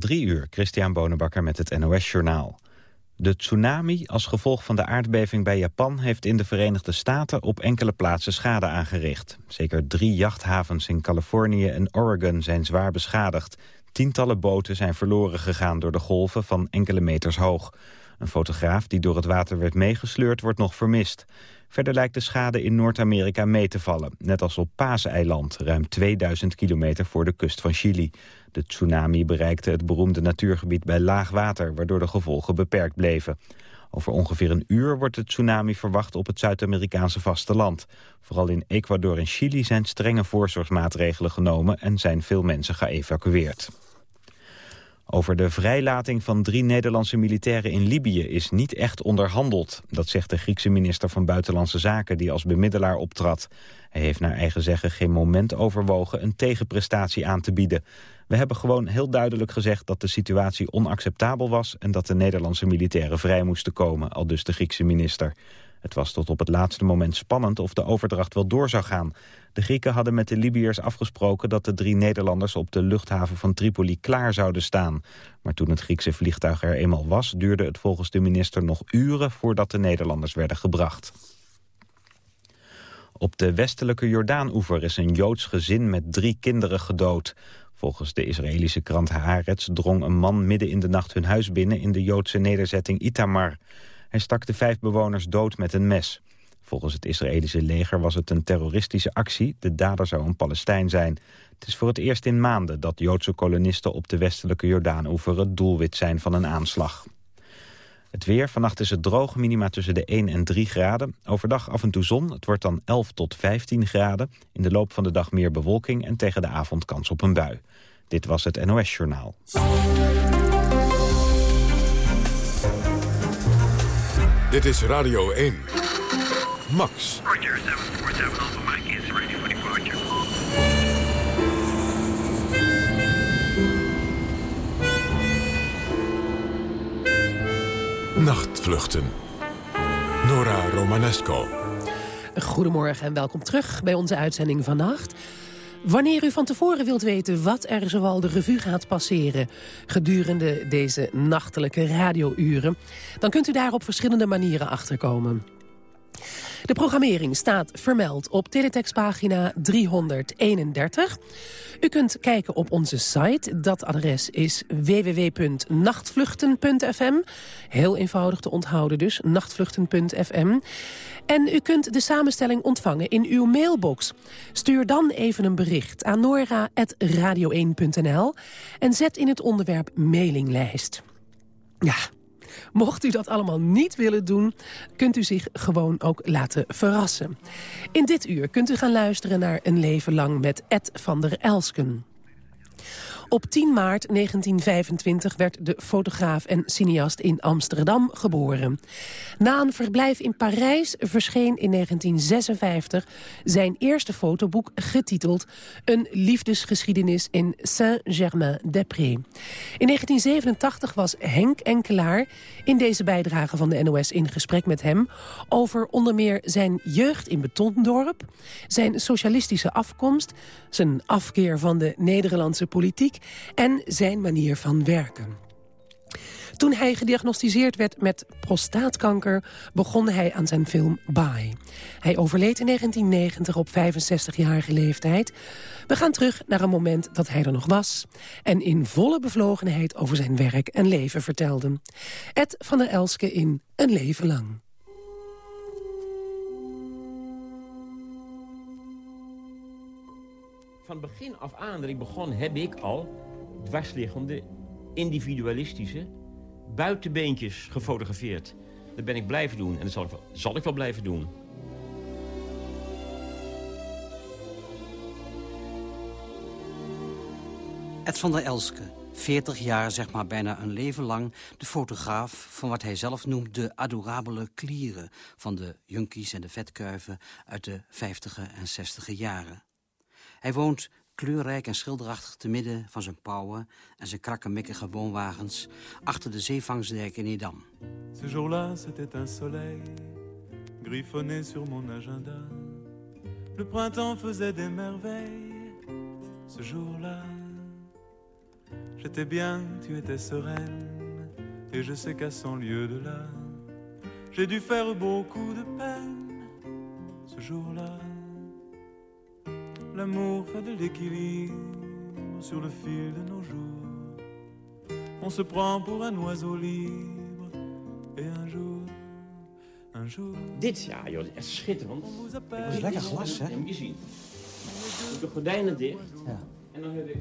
Drie uur, Christian Bonenbakker met het NOS Journaal. De tsunami als gevolg van de aardbeving bij Japan... heeft in de Verenigde Staten op enkele plaatsen schade aangericht. Zeker drie jachthavens in Californië en Oregon zijn zwaar beschadigd. Tientallen boten zijn verloren gegaan door de golven van enkele meters hoog. Een fotograaf die door het water werd meegesleurd wordt nog vermist. Verder lijkt de schade in Noord-Amerika mee te vallen. Net als op Paaseiland, ruim 2000 kilometer voor de kust van Chili. De tsunami bereikte het beroemde natuurgebied bij laag water... waardoor de gevolgen beperkt bleven. Over ongeveer een uur wordt de tsunami verwacht op het Zuid-Amerikaanse vasteland. Vooral in Ecuador en Chili zijn strenge voorzorgsmaatregelen genomen... en zijn veel mensen geëvacueerd. Over de vrijlating van drie Nederlandse militairen in Libië is niet echt onderhandeld. Dat zegt de Griekse minister van Buitenlandse Zaken die als bemiddelaar optrad. Hij heeft naar eigen zeggen geen moment overwogen een tegenprestatie aan te bieden. We hebben gewoon heel duidelijk gezegd dat de situatie onacceptabel was... en dat de Nederlandse militairen vrij moesten komen, al dus de Griekse minister. Het was tot op het laatste moment spannend of de overdracht wel door zou gaan. De Grieken hadden met de Libiërs afgesproken dat de drie Nederlanders op de luchthaven van Tripoli klaar zouden staan. Maar toen het Griekse vliegtuig er eenmaal was, duurde het volgens de minister nog uren voordat de Nederlanders werden gebracht. Op de westelijke Jordaan-oever is een Joods gezin met drie kinderen gedood. Volgens de Israëlische krant Haaretz drong een man midden in de nacht hun huis binnen in de Joodse nederzetting Itamar. Hij stak de vijf bewoners dood met een mes. Volgens het Israëlische leger was het een terroristische actie. De dader zou een Palestijn zijn. Het is voor het eerst in maanden dat Joodse kolonisten op de westelijke Jordaan-oever het doelwit zijn van een aanslag. Het weer, vannacht is het droog, minima tussen de 1 en 3 graden. Overdag af en toe zon, het wordt dan 11 tot 15 graden. In de loop van de dag meer bewolking en tegen de avond kans op een bui. Dit was het NOS Journaal. Dit is Radio 1. Max. Roger, 747 Alpha Mike is ready for departure. Nachtvluchten. Nora Romanesco. Goedemorgen en welkom terug bij onze uitzending vannacht. Wanneer u van tevoren wilt weten wat er zoal de revue gaat passeren... gedurende deze nachtelijke radiouren... dan kunt u daar op verschillende manieren achterkomen. De programmering staat vermeld op teletextpagina 331. U kunt kijken op onze site. Dat adres is www.nachtvluchten.fm. Heel eenvoudig te onthouden dus, nachtvluchten.fm. En u kunt de samenstelling ontvangen in uw mailbox. Stuur dan even een bericht aan nora.radio1.nl en zet in het onderwerp mailinglijst. Ja, Mocht u dat allemaal niet willen doen, kunt u zich gewoon ook laten verrassen. In dit uur kunt u gaan luisteren naar Een Leven Lang met Ed van der Elsken. Op 10 maart 1925 werd de fotograaf en cineast in Amsterdam geboren. Na een verblijf in Parijs verscheen in 1956 zijn eerste fotoboek getiteld Een liefdesgeschiedenis in Saint-Germain-des-Prés. In 1987 was Henk Enkelaar in deze bijdrage van de NOS in gesprek met hem over onder meer zijn jeugd in Betondorp, zijn socialistische afkomst, zijn afkeer van de Nederlandse politiek en zijn manier van werken. Toen hij gediagnosticeerd werd met prostaatkanker... begon hij aan zijn film Bye. Hij overleed in 1990 op 65-jarige leeftijd. We gaan terug naar een moment dat hij er nog was... en in volle bevlogenheid over zijn werk en leven vertelde. Ed van der Elske in Een Leven Lang. Van begin af aan dat ik begon, heb ik al dwarsliggende, individualistische buitenbeentjes gefotografeerd. Dat ben ik blijven doen en dat zal ik wel, zal ik wel blijven doen. Ed van der Elske, 40 jaar, zeg maar bijna een leven lang... de fotograaf van wat hij zelf noemt de adorabele klieren... van de junkies en de vetkuiven uit de 50e en 60e jaren. Hij woont kleurrijk en schilderachtig te midden van zijn pauwen en zijn krakkemikkige woonwagens achter de zeevangsdijk in Edam. Ce jour-là, c'était un soleil griffonné sur mon agenda. Le printemps faisait des merveilles. Ce jour-là, J'étais bien, tu étais sereine, et je sais qu'à cent lieues de là, j'ai dû faire beaucoup de peine ce jour-là. L'amour fait de l'équilibre sur le fil de nos jours. On se prend pour un oiseau libre, et un jour, un jour, Dit, ja joh, is echt schitterend. Dat is lekker glas, hè? Heb je gezien? De gordijnen dicht. Ja. En dan heb ik...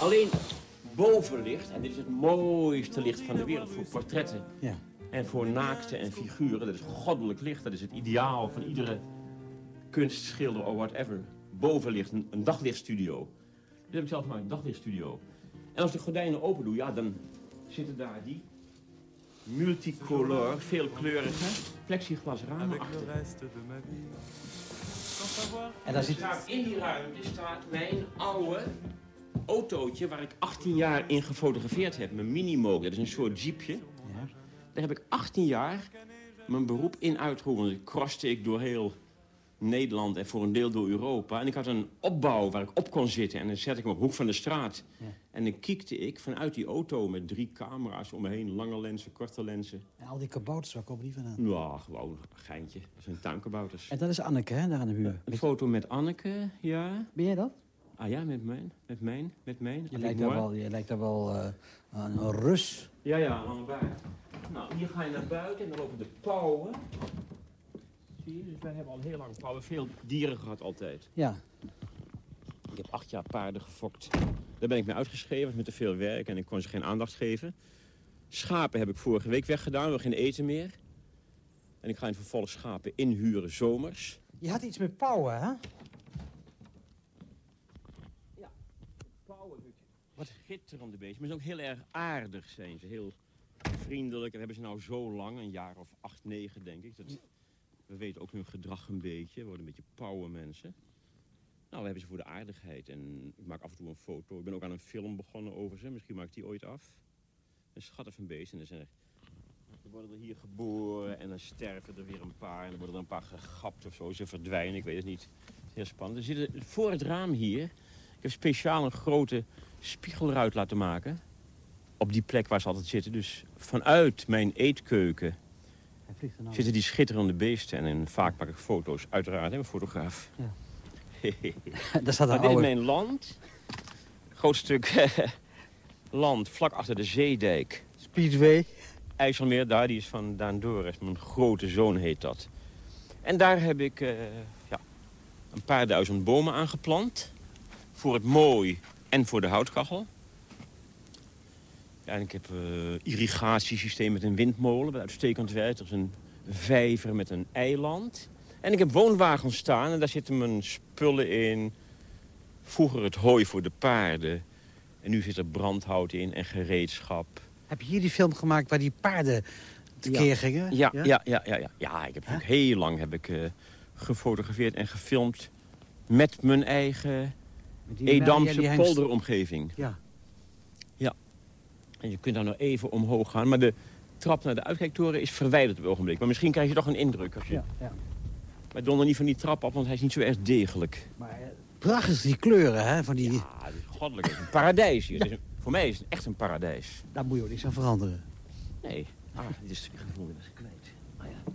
Alleen bovenlicht, en dit is het mooiste licht van de wereld voor portretten. Ja. En voor naakten en figuren, dat is goddelijk licht. Dat is het ideaal van iedere kunstschilder of whatever. Bovenlicht, een, een daglichtstudio. Dat heb ik zelf gemaakt, een daglichtstudio. En als de gordijnen open doe, ja, dan zitten daar die multicolor, veelkleurige plexiglas ramen Avec achter. En daar zit... in die ruimte staat mijn oude autootje waar ik 18 jaar in gefotografeerd heb. Mijn Minimoog, dat is een soort jeepje. Ja. Daar heb ik 18 jaar mijn beroep in uitgeoefend. Ik crosste ik door heel Nederland en voor een deel door Europa. En ik had een opbouw waar ik op kon zitten. En dan zette ik me op de hoek van de straat. Ja. En dan kiekte ik vanuit die auto met drie camera's om me heen. Lange lenzen, korte lenzen. En al die kabouters, waar komen die vandaan? Ja, gewoon een geintje. Dat zijn tuinkabouters. En dat is Anneke, hè, daar aan de muur. Een foto met Anneke, ja. Ben jij dat? Ah ja, met mijn, met mijn, met mijn. Je lijkt daar wel, je lijkt daar wel eh, aan een Rus. Ja, ja, baard. Nou, hier ga je naar buiten en dan lopen de pauwen. Dus wij hebben al heel lang pauwen. Veel dieren gehad altijd. Ja. Ik heb acht jaar paarden gefokt. Daar ben ik mee uitgeschreven, was met te veel werk en ik kon ze geen aandacht geven. Schapen heb ik vorige week weggedaan, we hebben geen eten meer. En ik ga in vervolg schapen inhuren zomers. Je had iets met pauwen, hè? Pauwen, wat schitterende beestjes. Maar ze zijn ook heel erg aardig zijn ze. Heel vriendelijk. En hebben ze nou zo lang, een jaar of acht, negen denk ik. Dat, we weten ook hun gedrag een beetje. We worden een beetje pauwenmensen. Nou, we hebben ze voor de aardigheid. En ik maak af en toe een foto. Ik ben ook aan een film begonnen over ze. Misschien maak ik die ooit af. Een schattig van beesten. En dan zijn er, dan worden er hier geboren en dan sterven er weer een paar. En dan worden er een paar gegapt of zo. Ze verdwijnen, ik weet het niet. Het is heel spannend. Er zitten voor het raam hier... Ik heb speciaal een grote spiegelruit laten maken. Op die plek waar ze altijd zitten. Dus vanuit mijn eetkeuken Hij vliegt er nou. Zitten die schitterende beesten. En, vaak maak ik foto's, uiteraard, een fotograaf. Ja. daar staat een dit is mijn land. Groot stuk land, vlak achter de zeedijk. Speedway. IJsselmeer, daar, die is van Daan. Mijn grote zoon heet dat. En daar heb ik eh, ja, een paar duizend bomen aangeplant. Voor het mooi en voor de houtkachel. Ja, en ik heb een irrigatiesysteem met een windmolen, wat uitstekend werkt. Er is een vijver met een eiland. En ik heb woonwagens staan en daar zitten mijn spullen in. Vroeger het hooi voor de paarden. En nu zit er brandhout in en gereedschap. Heb je hier die film gemaakt waar die paarden tekeer gingen? Ja, ja, ja, ja, ja. ja ik heb heel lang heb ik, eh, gefotografeerd en gefilmd met mijn eigen ja, Edamse polderomgeving. Ja. En je kunt daar nog even omhoog gaan, maar de trap naar de uitkijktoren is verwijderd op het ogenblik. Maar misschien krijg je toch een indruk. Als je... Ja, ja. Maar donder niet van die trap af, want hij is niet zo erg degelijk. Maar eh, prachtig die kleuren, hè? Van die... Ja, het is goddelijk. Het is een paradijs hier. Het is een- voor mij is het echt een paradijs. Daar moet je ook niks aan veranderen. Nee. Ah, dit is gevoel dat is kwijt. Ah ja.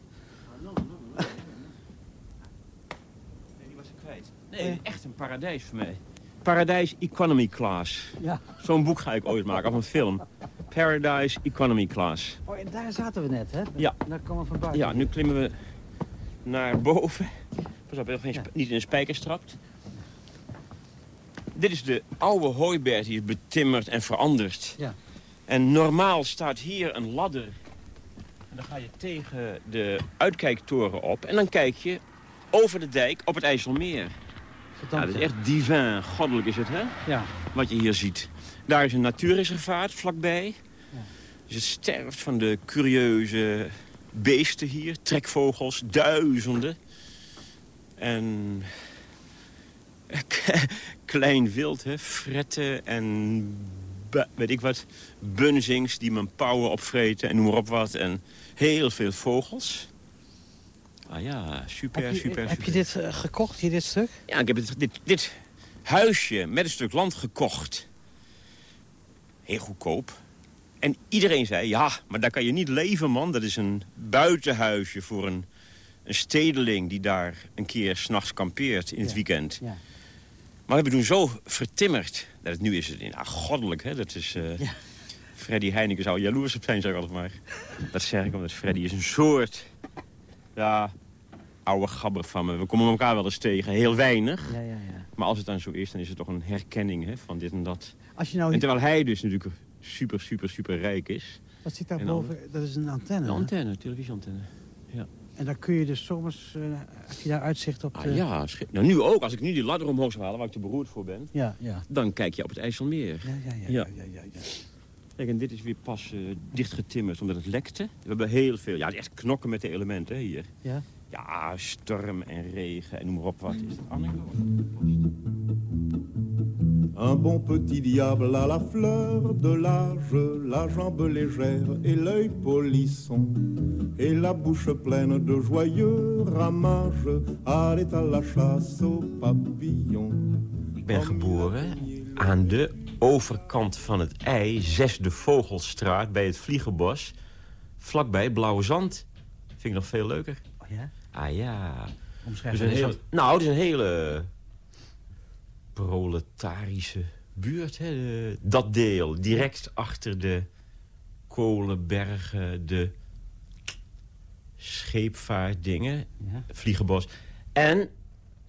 Nee, die was ik kwijt. Nee, het echt een paradijs voor mij. Paradijs Economy Class. Ja. Zo'n boek ga ik ooit maken, of een film. Paradise Economy Class. Oh, en daar zaten we net, hè? Ja. Daar komen we van buiten. Ja, nu klimmen we naar boven. Pas op, geen Ja. niet in de spijkers trapt. Dit is de oude hooiberg die is betimmerd en veranderd. Ja. En normaal staat hier een ladder. En dan ga je tegen de uitkijktoren op. En dan kijk je over de dijk op het IJsselmeer. Ja, dat is echt divin. Goddelijk is het, hè? Ja. Wat je hier ziet. Daar is een natuurreservaat vlakbij. Ja. Dus het sterft van de curieuze beesten hier. Trekvogels, duizenden. En klein wild, hè. Fretten en weet ik wat. Bunzings die mijn pauwen opvreten en noem maar op wat. En heel veel vogels. Ah ja, super, je, super, heb je dit eh, gekocht, hier dit stuk? Ja, ik heb dit, dit huisje met een stuk land gekocht. Heel goedkoop. En iedereen zei, ja, maar daar kan je niet leven, man. Dat is een buitenhuisje voor een, een stedeling... die daar een keer s'nachts kampeert in het weekend. Ja. Maar we hebben toen zo vertimmerd. Dat het nu is het ja, goddelijk, hè. Dat is... eh, Ja. Freddy Heineken zou jaloers op zijn, zeg ik altijd maar. Dat zeg ik omdat Freddy is een soort... Ja, oude gabber van me. We komen elkaar wel eens tegen, heel weinig. Ja, ja, ja. Maar als het dan zo is, dan is het toch een herkenning hè, van dit en dat. Als je nou... En terwijl hij dus natuurlijk super, super, super rijk is. Wat zit daar boven? Dat is een antenne. Een antenne, televisieantenne. En dan kun je dus zomers... eh, heb je daar uitzicht op... Ah, de- ja, nou nu ook. Als ik nu die ladder omhoog zou halen, waar ik te beroerd voor ben... Ja, ja. dan kijk je op het IJsselmeer. Ja, ja, ja. Ja. ja, ja, ja, ja. Kijk, en dit is weer pas eh, dichtgetimmerd omdat het lekte. We hebben heel veel... Ja, echt knokken met de elementen hè, hier. Ja? Ja, storm en regen en noem maar op wat. Is dat Annika? Un bon petit diable à la fleur de l'âge, la jambe légère et l'œil polisson, et la bouche pleine de joyeux ramages, allait à la chasse aux papillons. Ik ben geboren aan de overkant van het ei, zesde Vogelstraat, bij het Vliegenbos. Vlakbij Blauwe Zand. Vind ik nog veel leuker. Oh, ja? Ah ja. Dus een hele, nou, het is een hele proletarische buurt. Hè? De- dat deel, direct achter de kolenbergen, de scheepvaartdingen, Ja. Vliegenbos. En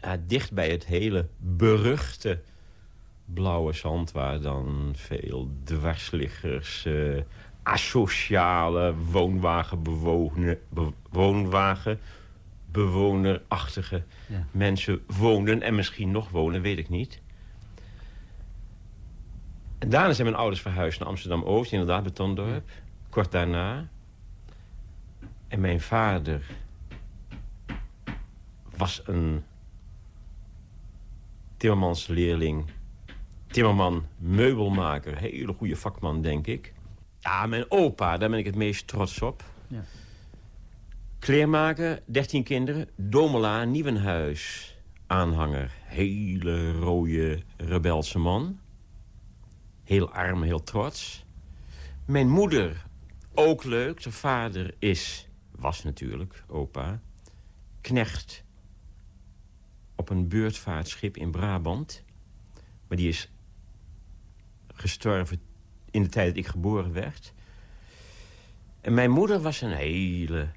ja, dicht bij het hele beruchte blauwe zand... waar dan veel dwarsliggers, eh, asociale woonwagenbewoner, be- woonwagenbewonerachtige Ja. mensen woonden. En misschien nog wonen, weet ik niet. En daarna zijn mijn ouders verhuisd naar Amsterdam-Oost, inderdaad, Betondorp. Kort daarna. En mijn vader was een timmermansleerling. Timmerman, meubelmaker, hele goede vakman, denk ik. Ja, mijn opa, daar ben ik het meest trots op. Ja. Kleermaker, 13 kinderen, Domela, Nieuwenhuis, aanhanger. Hele rode, rebelse man. Heel arm, heel trots. Mijn moeder, ook leuk. Zijn vader is, was natuurlijk, opa, knecht op een beurtvaartschip in Brabant. Maar die is gestorven in de tijd dat ik geboren werd. En mijn moeder was een hele,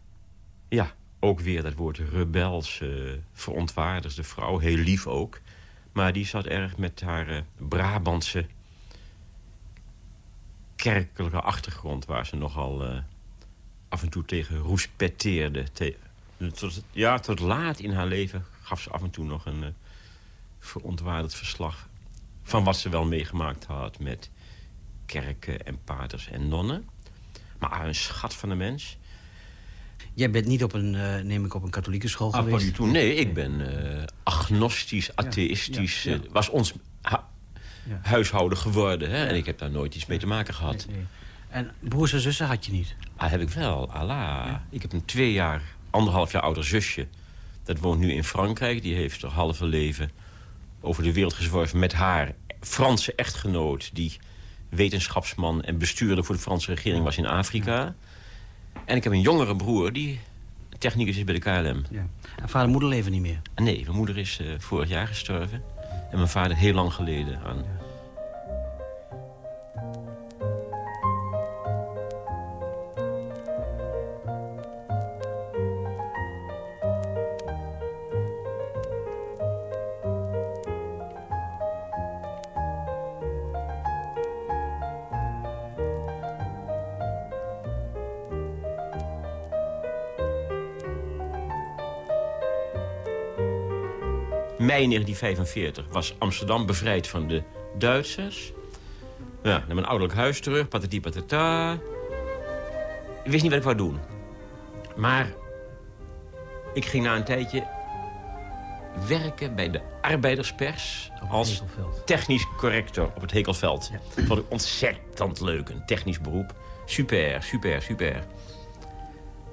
ja, ook weer dat woord rebelse, verontwaardigde vrouw. Heel lief ook. Maar die zat erg met haar eh, Brabantse kerkelijke achtergrond... waar ze nogal eh, af en toe tegen roespetteerde. Te- tot, ja, tot laat in haar leven gaf ze af en toe nog een eh, verontwaardigd verslag... van wat ze wel meegemaakt had met kerken en paters en nonnen. Maar een schat van een mens. Jij bent niet op een, eh, neem ik, op een katholieke school Ah, geweest? Nee, ik ben eh, agnostisch, atheïstisch. ja, ja. eh, was ons ha- huishouden geworden. Hè? En ik heb daar nooit iets mee te maken gehad. Nee, nee. En broers en zussen had je niet? Ah, heb ik wel, Allah. Ik heb een twee jaar, anderhalf jaar ouder zusje. Dat woont nu in Frankrijk. Die heeft haar halve leven over de wereld gezworven met haar Franse echtgenoot... die wetenschapsman en bestuurder voor de Franse regering was in Afrika. En ik heb een jongere broer die technicus is bij de KLM. Ja. En vader en moeder leven niet meer? Nee, mijn moeder is eh, vorig jaar gestorven. En mijn vader heel lang geleden aan... Mei 1945 was Amsterdam bevrijd van de Duitsers. Ja, naar mijn ouderlijk huis terug, patati patata. Ik wist niet wat ik wou doen. Maar ik ging na een tijdje werken bij de arbeiderspers... als technisch corrector op het Hekelveld. Ja. Dat vond ik ontzettend leuk, een technisch beroep. Super, super, super.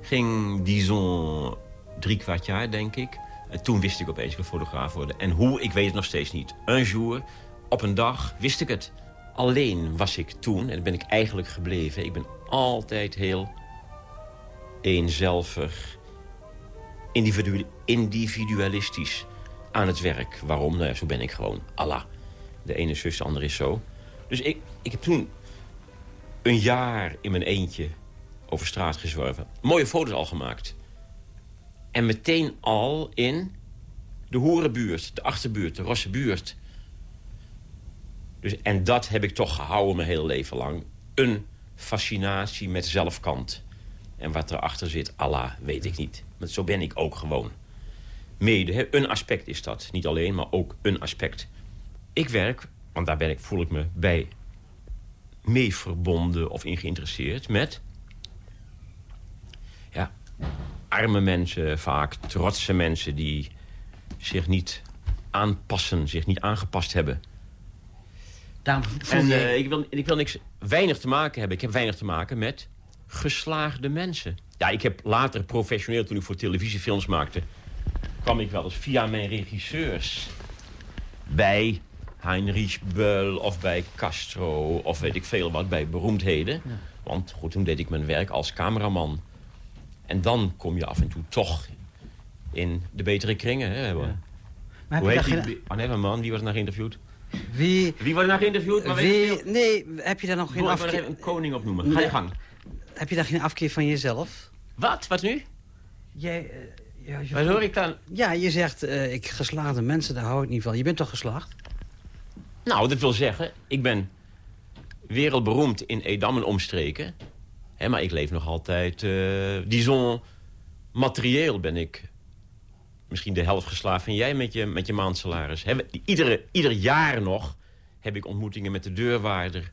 Ging, disons, drie kwart jaar, denk ik. En toen wist ik opeens, ik fotograaf worden. En hoe, ik weet het nog steeds niet. Een jour, op een dag, wist ik het. Alleen was ik toen, en ben ik eigenlijk gebleven... ik ben altijd heel eenzelvig, individu individualistisch aan het werk. Waarom? Nou ja, zo ben ik gewoon. Allah. De ene zus, de andere is zo. Dus ik, ik heb toen een jaar in mijn eentje over straat gezworven. Mooie foto's al gemaakt. En meteen al in de Hoerenbuurt, de Achterbuurt, de Rosse buurt. Dus, en dat heb ik toch gehouden mijn hele leven lang. Een fascinatie met zelfkant. En wat erachter zit, Allah, weet ik niet. Maar zo ben ik ook gewoon. Mede, een aspect is dat. Niet alleen, maar ook een aspect. Ik werk, want daar ben ik, voel ik me bij mee verbonden of in geïnteresseerd met... ja, arme mensen, vaak trotse mensen... die zich niet aanpassen, zich niet aangepast hebben. Daarom En je- eh, ik, wil, ik wil niks weinig te maken hebben. Ik heb weinig te maken met geslaagde mensen. Ja, ik heb later professioneel, toen ik voor televisiefilms maakte... kwam ik wel eens via mijn regisseurs bij Heinrich Böll of bij Castro... of weet ik veel wat, bij beroemdheden. Want goed, toen deed ik mijn werk als cameraman. En dan kom je af en toe toch in de betere kringen. Hè? Maar heb Hoe je heet daar die? geen- Oh nee, man, wie was er naar geïnterviewd? Wie, Wie was er naar geïnterviewd? Maar weet je wie, nee, heb je daar nog geen ik afkeer... even een koning opnoemen. Ga je gang. Heb je daar geen afkeer van jezelf? Wat? Wat nu? Jij, eh, ja, je Wat hoor ik dan? Ja, je zegt, eh, ik geslaagde mensen, daar hou ik niet van. Je bent toch geslaagd? Nou, dat wil zeggen, ik ben wereldberoemd in Edam en omstreken. Maar ik leef nog altijd, eh disons, materieel ben ik misschien de helft geslaagd van jij met je, met je maandsalaris. Iedere, ieder jaar nog heb ik ontmoetingen met de deurwaarder.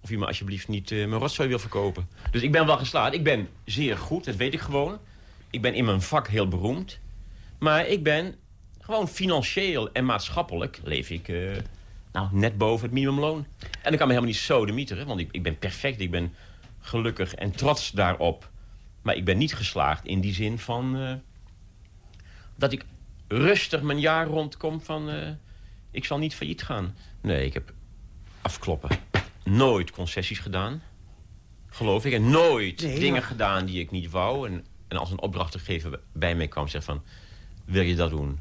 Of je me alsjeblieft niet eh, mijn rotzooi wil verkopen. Dus ik ben wel geslaagd. Ik ben zeer goed, dat weet ik gewoon. Ik ben in mijn vak heel beroemd. Maar ik ben gewoon financieel en maatschappelijk leef ik eh, nou, net boven het minimumloon. En dan kan me helemaal niet zo de mieteren, want ik, ik ben perfect. Ik ben gelukkig en trots daarop. Maar ik ben niet geslaagd in die zin van... eh, dat ik rustig mijn jaar rondkom van... eh, ik zal niet failliet gaan. Nee, ik heb afkloppen. Nooit concessies gedaan. Geloof ik. En nooit Nee, dingen maar- gedaan die ik niet wou. En, en als een opdrachtgever bij mij kwam, zegt van... Wil je dat doen?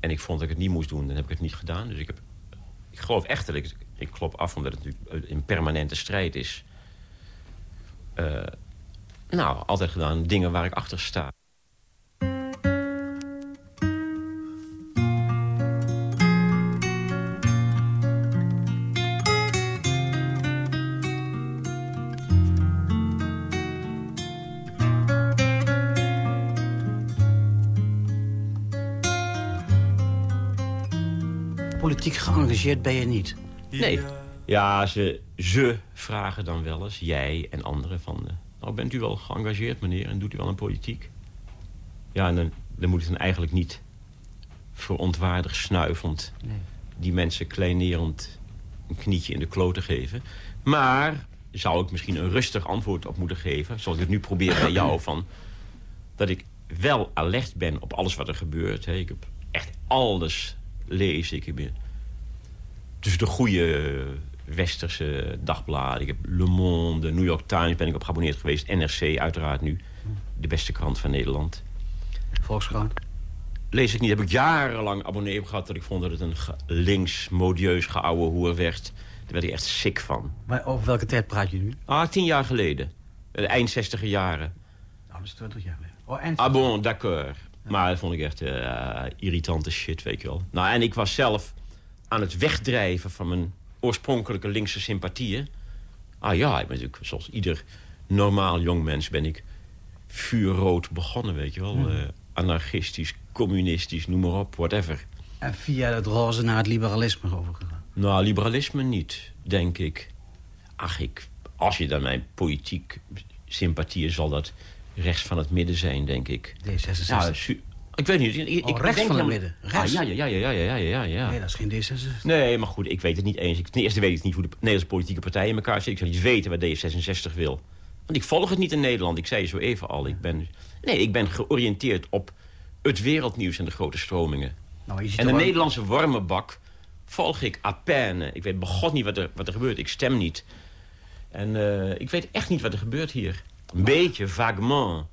En ik vond dat ik het niet moest doen. Dan heb ik het niet gedaan. Dus ik heb... Ik geloof echt dat ik... Ik klop af, omdat het natuurlijk een permanente strijd is. Eh, nou, altijd gedaan dingen waar ik achter sta. Politiek geëngageerd ben je niet. Nee. Ja, ze, ze vragen dan wel eens, jij en anderen, van... eh, nou, bent u wel geëngageerd, meneer, en doet u wel een politiek? Ja, en dan, dan moet ik dan eigenlijk niet verontwaardigd snuivend... Nee. die mensen kleinerend een knietje in de kloten geven. Maar zou ik misschien een rustig antwoord op moeten geven... zoals ik het nu probeer bij jou, van... dat ik wel alert ben op alles wat er gebeurt. Hè. Ik heb echt alles lezen. Ik heb dus de goede westerse dagbladen. Ik heb Le Monde, New York Times ben ik op geabonneerd geweest. NRC uiteraard nu. De beste krant van Nederland. Volkskrant. Lees ik niet. Heb ik jarenlang abonnee op gehad... dat ik vond dat het een ge- links, modieus geouwe hoer werd. Daar werd ik echt sick van. Maar over welke tijd praat je nu? Ah, tien jaar geleden. Eh, Eind zestiger jaren. Nou, dat is 20 jaar geleden. Oh, en... Ah bon, d'accord. Maar dat vond ik echt eh, irritante shit, weet je wel. Nou, en ik was zelf aan het wegdrijven van mijn oorspronkelijke linkse sympathieën. Ah ja, ik ben natuurlijk, zoals ieder normaal jong mens... ben ik vuurrood begonnen, weet je wel. Eh, anarchistisch, communistisch, noem maar op, whatever. En via het roze naar het liberalisme overgegaan. Nou, liberalisme niet, denk ik. Ach, ik, als je dan mijn politiek sympathieën... zal dat rechts van het midden zijn, denk ik. D66. Ja, su- ik weet niet. Ik, rechts van het midden. Ah, ja, ja, ja, ja, ja, ja, ja. Nee, dat is geen D66. Nee, maar goed, ik weet het niet eens. Ik, ten eerste weet ik niet hoe de Nederlandse politieke partijen in elkaar zitten. Ik zou niet weten wat D66 wil. Want ik volg het niet in Nederland. Ik zei je zo even al. Ik ben, nee, ik ben georiënteerd op het wereldnieuws en de grote stromingen. Nou, en de Nederlandse Nederlandse warmebak volg ik à peine. Ik weet begot niet wat er, wat er gebeurt. Ik stem niet. En eh, ik weet echt niet wat er gebeurt hier. Een beetje, vaguement.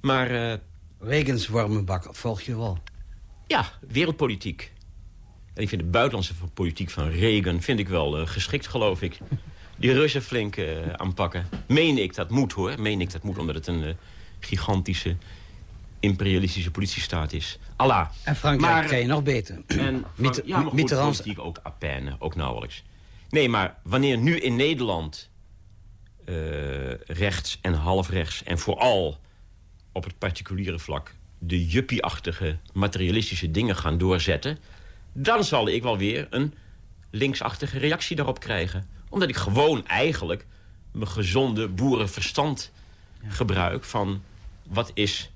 Maar... Eh, Regens wormenbak volg je wel. ja, wereldpolitiek. En ik vind de buitenlandse politiek van Reagan vind ik wel eh, geschikt, geloof ik. Die Russen flink eh, aanpakken. Meen ik dat moet, hoor. Meen ik dat moet, omdat het een eh, gigantische imperialistische politiestaat is. Allah. En Frankrijk Maar- krijg je nog beter. En ja, maar goed, politiek ook à peine, ook nauwelijks. Nee, maar wanneer nu in Nederland rechts en halfrechts... en vooral op het particuliere vlak... de juppie-achtige materialistische dingen gaan doorzetten... dan zal ik wel weer een linksachtige reactie daarop krijgen. Omdat ik gewoon eigenlijk mijn gezonde boerenverstand gebruik... van wat is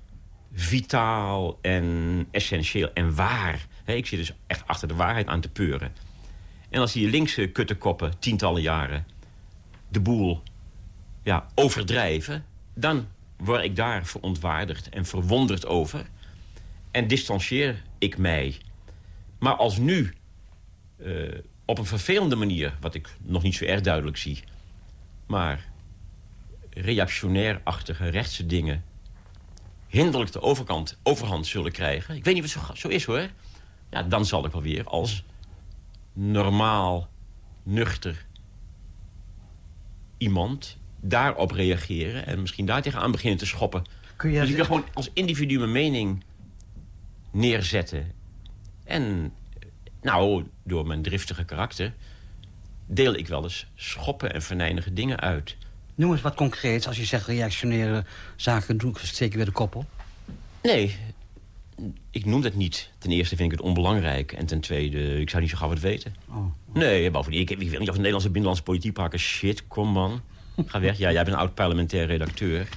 vitaal en essentieel en waar. Ik zit dus echt achter de waarheid aan te peuren. En als die linkse kuttenkoppen tientallen jaren de boel ja, overdrijven... dan word ik daar verontwaardigd en verwonderd over. En distancieer ik mij. Maar als nu eh, op een vervelende manier... wat ik nog niet zo erg duidelijk zie... maar reactionair-achtige rechtse dingen hinderlijk de overkant, overhand zullen krijgen... ik weet niet het zo, zo is, hoor. Ja, dan zal ik wel weer als normaal, nuchter iemand daarop reageren... en misschien daar tegenaan beginnen te schoppen. Kun je dus ik wil gewoon als individu mijn mening neerzetten. En, nou, door mijn driftige karakter... deel ik wel eens schoppen en venijnige dingen uit... Noem eens wat concreets. Als je zegt reactionaire zaken, doe ik zeker weer de kop op. Nee, ik noem dat niet. Ten eerste vind ik het onbelangrijk. En ten tweede, ik zou niet zo gauw het weten. Oh. Nee, bovendien, ik, ik weet niet of de Nederlandse binnenlandse politiek pakken. Shit, kom man. Ga weg. Ja, jij bent een oud parlementair redacteur.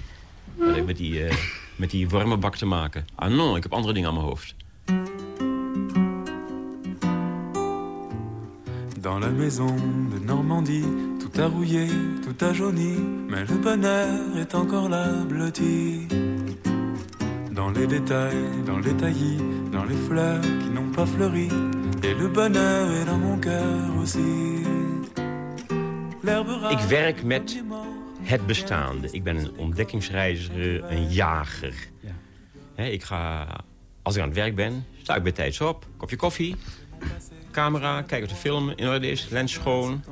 Wat heb ik met die, eh, met die wormenbak te maken? Ah non, ik heb andere dingen aan mijn hoofd. Dans la maison de Normandie, tout a rouillé, tout a jauni, mais le bonheur est encore là, blotti. Dans les détails, dans les taillis, dans les fleurs qui n'ont pas fleuri, et le bonheur est dans mon cœur aussi. Ik werk met het bestaande. Ik ben een ontdekkingsreiziger, een jager. Ik ga, als ik aan het werk ben, sta ik bij tijds op. Kopje koffie, camera, kijk of de film in orde is, lens schoon,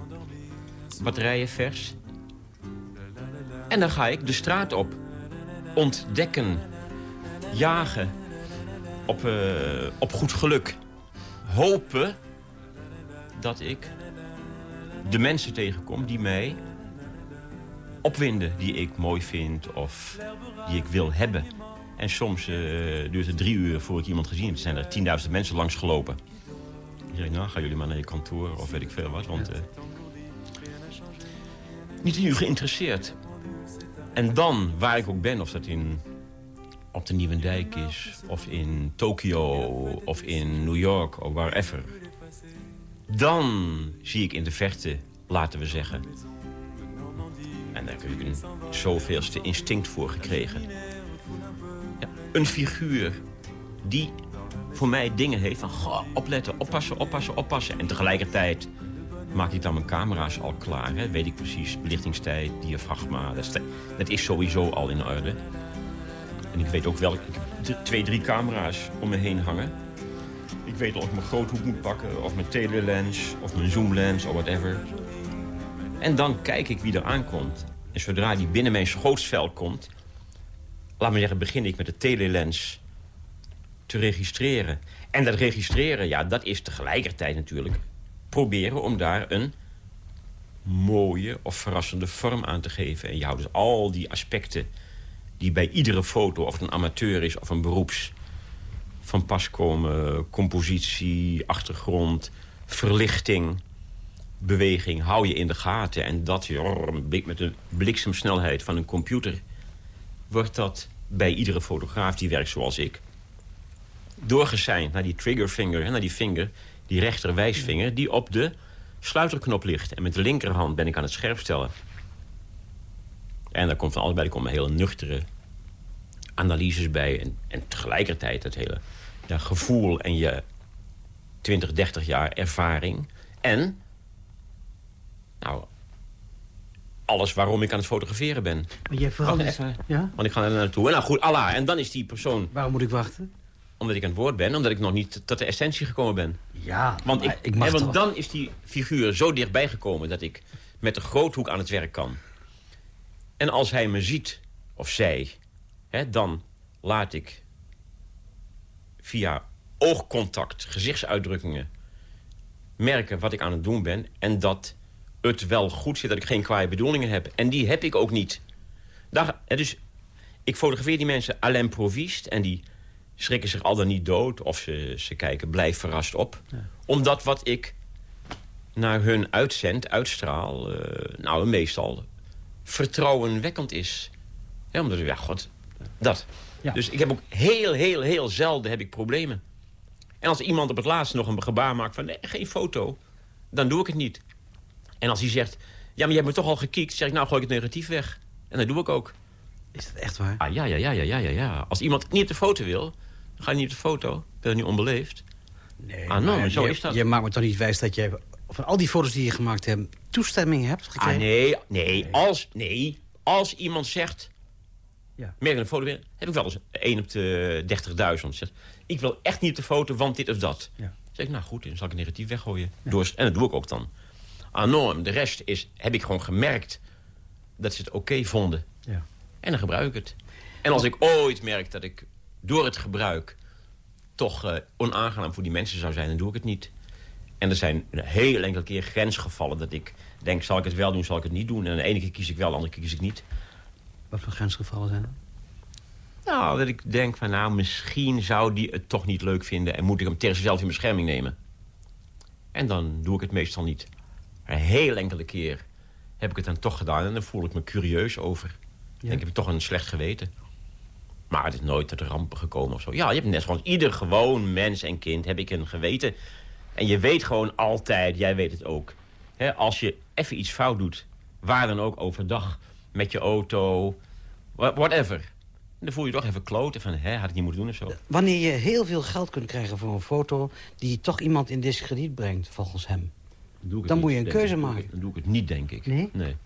batterijen vers. En dan ga ik de straat op. Ontdekken, jagen, op, eh, op goed geluk. Hopen dat ik de mensen tegenkom die mij opwinden die ik mooi vind of die ik wil hebben. En soms eh, duurt het drie uur voor ik iemand gezien heb. Er zijn er tienduizend mensen langs gelopen. Ik zeg, nou, gaan jullie maar naar je kantoor of weet ik veel wat. Want eh, niet in u geïnteresseerd. En dan, waar ik ook ben, of dat in, op de Nieuwe Dijk is... of in Tokio, of in New York, of wherever... dan zie ik in de verte, laten we zeggen... En daar heb ik een zoveelste instinct voor gekregen. Ja, een figuur die voor mij dingen heeft van... Opletten, oppassen, oppassen, oppassen. En tegelijkertijd maak ik dan mijn camera's al klaar. Hè? Weet ik precies, belichtingstijd, diafragma. Dat is, dat is sowieso al in orde. En ik weet ook wel, ik heb twee, drie camera's om me heen hangen. Ik weet of ik mijn groothoek moet pakken, of mijn telelens, of mijn zoomlens, of whatever. En dan kijk ik wie er aankomt. En zodra die binnen mijn schootsveld komt... laat me zeggen, begin ik met de telelens te registreren. En dat registreren, ja, dat is tegelijkertijd natuurlijk... proberen om daar een mooie of verrassende vorm aan te geven. En je houdt dus al die aspecten die bij iedere foto... of het een amateur is of een beroeps... van pas komen, compositie, achtergrond, verlichting beweging hou je in de gaten. En dat met de bliksemsnelheid van een computer... wordt dat bij iedere fotograaf die werkt zoals ik... doorgeseind naar die triggerfinger, naar die vinger... die rechterwijsvinger, die op de sluiterknop ligt. En met de linkerhand ben ik aan het scherp stellen. En dan komt van allebei komt een hele nuchtere analyses bij. En, en tegelijkertijd het hele ja, gevoel en je 20, 30 jaar ervaring. En, nou, alles waarom ik aan het fotograferen ben. Maar jij verandert... Ja? Want ik ga er naartoe. En nou goed, Allah. En dan is die persoon, Waarom moet ik wachten? omdat ik aan het woord ben... omdat ik nog niet tot de essentie gekomen ben. Ja, Want, ik, mag hè, want dan is die figuur zo dichtbij gekomen... dat ik met de groothoek aan het werk kan. En als hij me ziet, of zij... Hè, dan laat ik via oogcontact, gezichtsuitdrukkingen... merken wat ik aan het doen ben... en dat het wel goed zit, dat ik geen kwaaie bedoelingen heb. En die heb ik ook niet. Daar, dus ik fotografeer die mensen à l'improviste... en die schrikken zich al dan niet dood... of ze, ze kijken blij verrast op. Omdat wat ik naar hun uitzend, uitstraal... eh, nou, meestal vertrouwenwekkend is. Ja, omdat, ja, god, dat. Ja. Dus ik heb ook heel, heel, heel zelden heb ik problemen. En als iemand op het laatst nog een gebaar maakt van... nee, geen foto, dan doe ik het niet. En als hij zegt, ja, maar je hebt me toch al gekiekt... zeg ik, nou, gooi ik het negatief weg. En dat doe ik ook. Is dat echt waar? Ah, ja, ja, ja, ja, ja, ja, ja. Als iemand niet op de foto wil, dan ga je niet op de foto. Ben je niet onbeleefd? Nee, Ah, nou, maar zo je, is dat. Je maakt me toch niet wijs dat jij van al die foto's die je gemaakt hebt... toestemming hebt gekregen? Ah, nee, nee, als, nee, als iemand zegt... Ja. Merk een foto, heb ik wel eens 1 op de 30.000. Zegt, ik wil echt niet op de foto, want dit of dat. Ja. Dan zeg ik, nou goed, dan zal ik het negatief weggooien. Door, en dat doe ik ook dan. Ah, norm, de rest is, heb ik gewoon gemerkt dat ze het oké vonden. Ja. En dan gebruik ik het. En als ik ooit merk dat ik door het gebruik... toch eh, onaangenaam voor die mensen zou zijn, dan doe ik het niet. En er zijn een heel enkele keer grensgevallen dat ik denk... zal ik het wel doen, zal ik het niet doen. En de ene keer kies ik wel, de andere keer kies ik niet. Wat voor grensgevallen zijn er? Nou, dat ik denk van nou, misschien zou die het toch niet leuk vinden... en moet ik hem tegen zichzelf in bescherming nemen. En dan doe ik het meestal niet. Een heel enkele keer heb ik het dan toch gedaan... en dan voel ik me curieus over. Dan heb ik toch een slecht geweten. Maar het is nooit tot rampen gekomen of zo. Ja, je hebt net zoals ieder gewoon mens en kind heb ik een geweten. En je weet gewoon altijd, jij weet het ook... Hè, als je even iets fout doet, waar dan ook overdag... met je auto, wha- whatever... dan voel je toch even kloten van, hè, had ik niet moeten doen of zo. Wanneer je heel veel geld kunt krijgen voor een foto... die toch iemand in diskrediet brengt, volgens hem. Doe ik het Dan moet je een keuze ik. maken. Dan doe ik het niet, denk ik. Nee? Nee,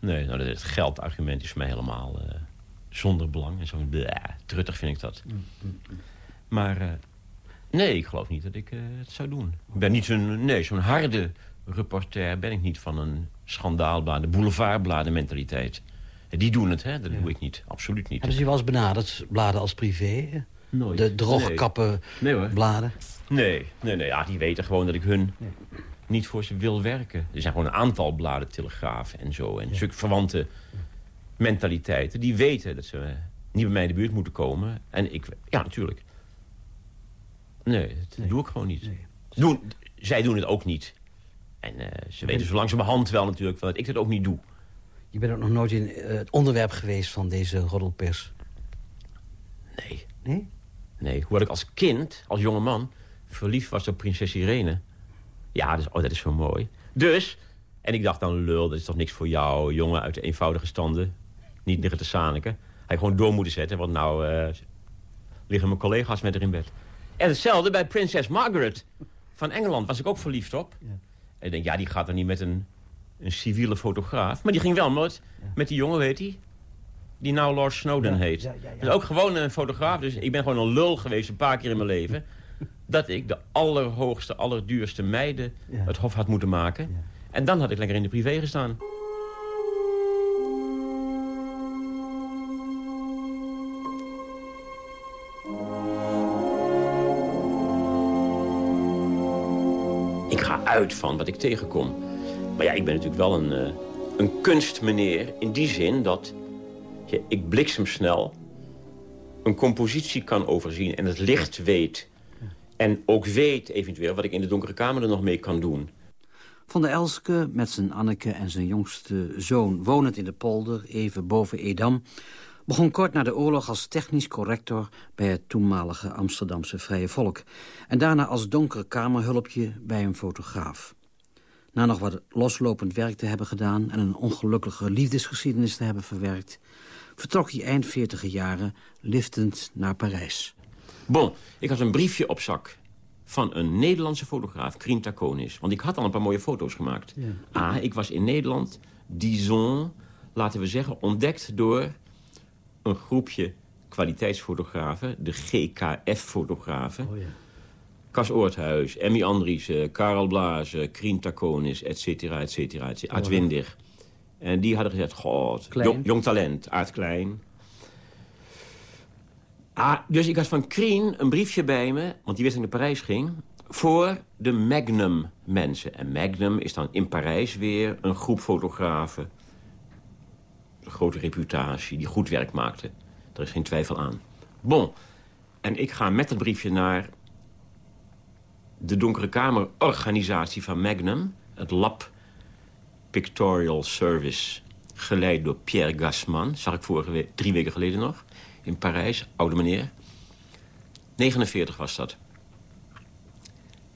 nee nou, het geldargument is voor mij helemaal eh, zonder belang. En zo bleh, truttig vind ik dat. Mm, Maar eh, nee, ik geloof niet dat ik eh, het zou doen. Ik ben niet zo'n nee, zo'n harde reporter ben ik niet van een schandaalbladen, boulevardbladen mentaliteit. Die doen het, hè? dat doe ik niet. Absoluut niet. Hebben ze je wel eens benaderd, bladen als privé? Nooit. De droogkappen Nee hoor. bladen? Nee, nee, nee ja, die weten gewoon dat ik hun niet voor ze wil werken. Er zijn gewoon een aantal bladen, Telegraaf en zo. En zulke verwante mentaliteiten. Die weten dat ze niet bij mij in de buurt moeten komen. En ik, ja, natuurlijk. Nee, dat doe ik gewoon niet. Doen, zij doen het ook niet. En eh, ze weten zo langzamerhand wel natuurlijk wel dat ik dat ook niet doe. Je bent ook nog nooit in eh, het onderwerp geweest van deze roddelpers. Nee. Nee? Nee, hoewel ik als kind, als jonge man, verliefd was op prinses Irene. Ja, dus, oh, dat is zo mooi. Dus, en ik dacht dan, lul, dat is toch niks voor jou, jongen uit de eenvoudige standen. Niet liggen te zaniken. Hij gewoon door moeten zetten, want nou eh, liggen mijn collega's met haar in bed. En hetzelfde bij prinses Margaret van Engeland was ik ook verliefd op. En ik denk, ja, die gaat er niet met een, een civiele fotograaf. Maar die ging wel met, met die jongen, weet hij? Die nou Lord Snowden heet. Dus ook gewoon een fotograaf. Dus ik ben gewoon een lul geweest een paar keer in mijn leven. dat ik de allerhoogste, allerduurste meiden het hof had moeten maken. En dan had ik lekker in de privé gestaan. Uit van wat ik tegenkom. Maar ja, ik ben natuurlijk wel een, eh, een kunstmeneer in die zin dat ja, ik bliksemsnel een compositie kan overzien en het licht weet. En ook weet eventueel wat ik in de donkere kamer er nog mee kan doen. Van der Elske met zijn Anneke en zijn jongste zoon... wonend in de polder, even boven Edam... begon kort na de oorlog als technisch corrector... bij het toenmalige Amsterdamse Vrije Volk... en daarna als donkere kamerhulpje bij een fotograaf. Na nog wat loslopend werk te hebben gedaan... en een ongelukkige liefdesgeschiedenis te hebben verwerkt... vertrok hij eind 40 jaren liftend naar Parijs. Bon, ik had een briefje op zak van een Nederlandse fotograaf, Krien Takonis. Want ik had al een paar mooie foto's gemaakt. Ah, ik was in Nederland, disons, laten we zeggen, ontdekt door een groepje kwaliteitsfotografen, de GKF-fotografen. Oh, ja. Cas Oorthuis, Emmy Andriessen, Karel Blazen, Krien Takonis, et cetera, et cetera, et cetera. Uitwindig. En die hadden gezegd, god, jong, jong talent, Aard Klein. Ah, dus ik had van Krien een briefje bij me, want die wist dat ik naar Parijs ging... voor de Magnum-mensen. En Magnum is dan in Parijs weer een groep fotografen. Grote reputatie, die goed werk maakte. Daar is geen twijfel aan. Bon, en ik ga met dat briefje naar de Donkere Kamer organisatie van Magnum. Het Lab Pictorial Service, geleid door Pierre Gasman. Zag ik vorige week, drie weken geleden nog, in Parijs. Oude meneer. 49 was dat.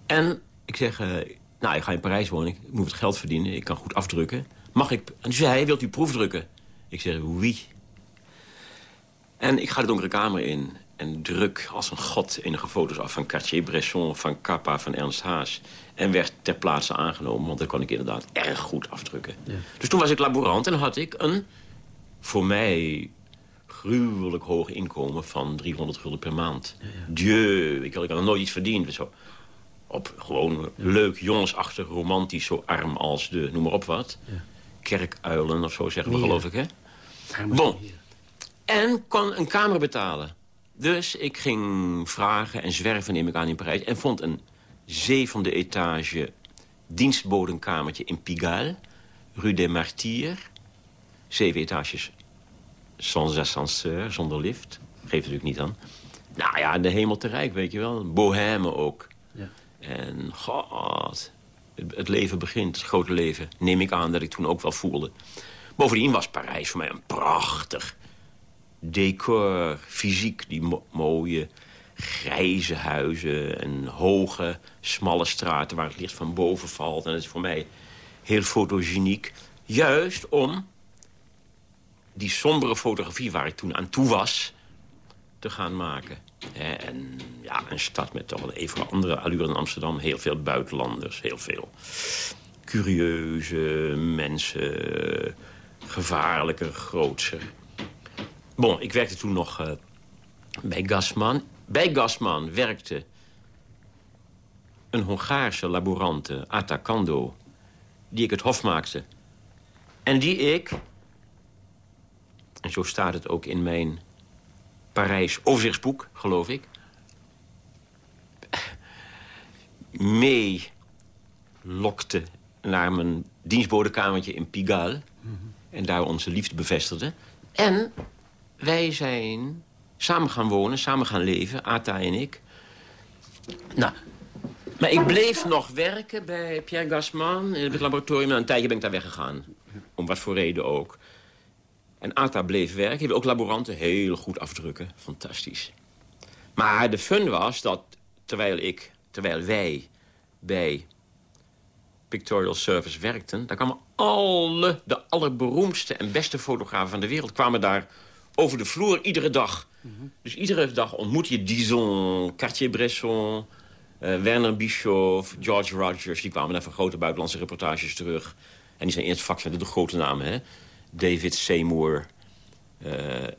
En ik zeg, eh, nou, ik ga in Parijs wonen. Ik moet wat geld verdienen. Ik kan goed afdrukken. Mag ik? En toen zei hij, wilt u proefdrukken? Ik zeg, oui. En ik ga de donkere kamer in en druk als een god enige foto's af van Cartier-Bresson, van Kappa, van Ernst Haas. En werd ter plaatse aangenomen, want dat kon ik inderdaad erg goed afdrukken. Dus toen was ik laborant en had ik een, voor mij, gruwelijk hoog inkomen van 300 gulden per maand. Dieu, ik had, ik had nog nooit iets verdiend. Zo. Op gewoon leuk, jongensachtig, romantisch, zo arm als de, noem maar op wat. Kerkuilen of zo zeggen we, geloof ik, hè? Bon. En kon een kamer betalen. Dus ik ging vragen en zwerven, neem ik aan, in Parijs. En vond een zevende etage dienstbodenkamertje in Pigalle. Rue des Martyrs. Zeven etages sans ascenseur, zonder lift. Geeft natuurlijk niet aan. Nou ja, de hemel te rijk, weet je wel. Bohème ook. Ja. En god, het, leven begint, het grote leven. Neem ik aan dat ik toen ook wel voelde. Bovendien was Parijs voor mij een prachtig decor. Fysiek, die mo- mooie grijze huizen en hoge, smalle straten... waar het licht van boven valt. En dat is voor mij heel fotogeniek. Juist om die sombere fotografie waar ik toen aan toe was... te gaan maken. En ja, een stad met toch wel even andere allure dan Amsterdam. Heel veel buitenlanders, heel veel curieuze mensen. Gevaarlijker, grootser. Bon, ik werkte toen nog eh, bij Gasman. Bij Gasman werkte een Hongaarse laborante, Ata Kando... die ik het hof maakte. En die ik, en zo staat het ook in mijn Parijs overzichtsboek, geloof ik... mee lokte naar mijn dienstbodekamertje in Pigalle. En daar onze liefde bevestigde. En wij zijn samen gaan wonen, samen gaan leven, Ata en ik. Nou, maar ik bleef nog werken bij Pierre Gasman in het laboratorium. En een tijdje ben ik daar weggegaan. Om wat voor reden ook. En Ata bleef werken. Hij wil ook laboranten heel goed afdrukken. Fantastisch. Maar de fun was dat terwijl ik, terwijl wij bij Pictorial Service werkten... daar kwamen alle, de allerberoemdste en beste fotografen van de wereld... kwamen daar over de vloer iedere dag. Dus iedere dag ontmoet je Dison, Cartier-Bresson... eh, Werner Bischoff, George Rogers. Die kwamen daar van grote buitenlandse reportages terug. En die zijn eerst vak de grote namen, hè. David Seymour, eh,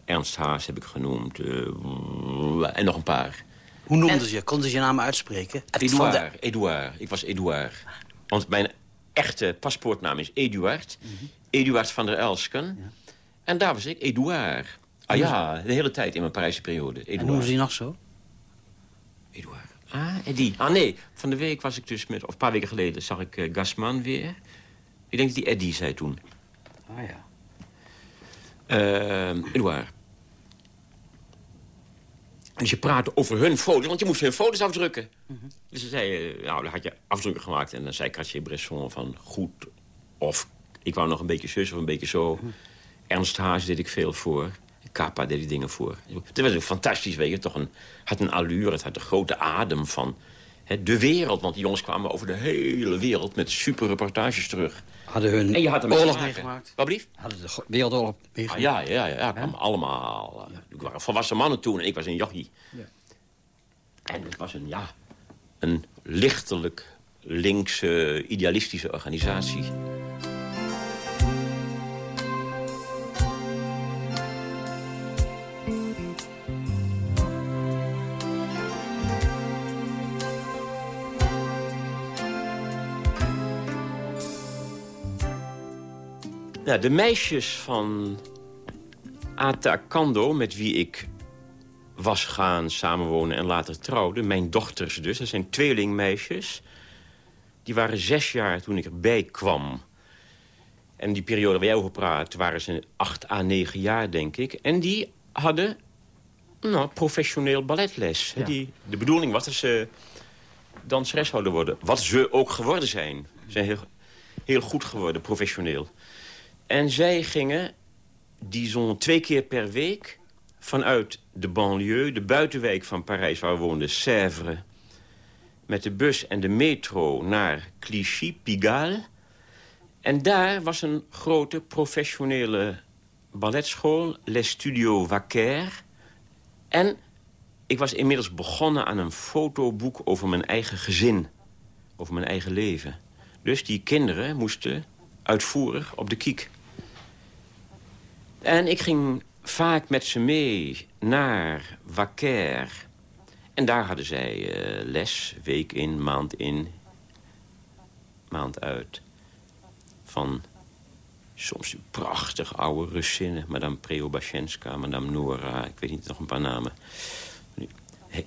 Ernst Haas heb ik genoemd. eh, en nog een paar. Hoe noemden ze je? Konden ze je naam uitspreken? De- Edouard, Edouard. Ik was Edouard. Want mijn echte paspoortnaam is Eduard. Eduard van der Elsken. En daar was ik, Edouard. Ah ja, de hele tijd in mijn Parijse periode. En noemen Edouard. ze je nog zo? Edouard. Ah, Eddie. Ah nee, van de week was ik dus met... Of een paar weken geleden zag ik eh, Gasman weer. Ik denk dat die Eddie zei toen. Ah ja. Uh, Edouard. En je praatte over hun foto's, want je moest hun foto's afdrukken. Dus ze zei, eh, nou, dan had je afdrukken gemaakt. En dan zei Cartier-Bresson van goed of... Ik wou nog een beetje zus of een beetje zo. Ernst Haas deed ik veel voor. Kappa deed ik dingen voor. Het was ook fantastisch, weet je. Toch een, had een allure, het had een grote adem van... Hè, de wereld, want die jongens kwamen over de hele wereld... met super reportages terug. Hadden hun En je had er oorlog meegemaakt? Wat blief? Hadden de wereldoorlog Ah, meegemaakt? ja, ja, ja, ja, kwam allemaal. eh, Ik waren volwassen mannen toen en ik was een jochie. En het was een, ja, een lichtelijk linkse, idealistische organisatie. Ja, de meisjes van Atacando, met wie ik was gaan samenwonen en later trouwde... mijn dochters dus, dat zijn tweelingmeisjes... die waren zes jaar toen ik erbij kwam. En die periode waar jij over praat, waren ze acht à negen jaar, denk ik. En die hadden nou, professioneel balletles. hè. Die, de bedoeling was dat ze danseres zouden worden. Wat ze ook geworden zijn. Ze zijn heel, heel goed geworden, professioneel. En zij gingen, die zo'n twee keer per week... vanuit de banlieue, de buitenwijk van Parijs waar we woonden, Sèvres... met de bus en de metro naar Clichy, Pigalle. En daar was een grote professionele balletschool, Les Studio Wacker. En ik was inmiddels begonnen aan een fotoboek over mijn eigen gezin. Over mijn eigen leven. Dus die kinderen moesten uitvoerig op de kiek. En ik ging vaak met ze mee naar Wacker. En daar hadden zij eh, les, week in, maand in, maand uit. Van soms prachtig oude Russinnen. Madame Preobashenska, Madame Nora, ik weet niet, nog een paar namen.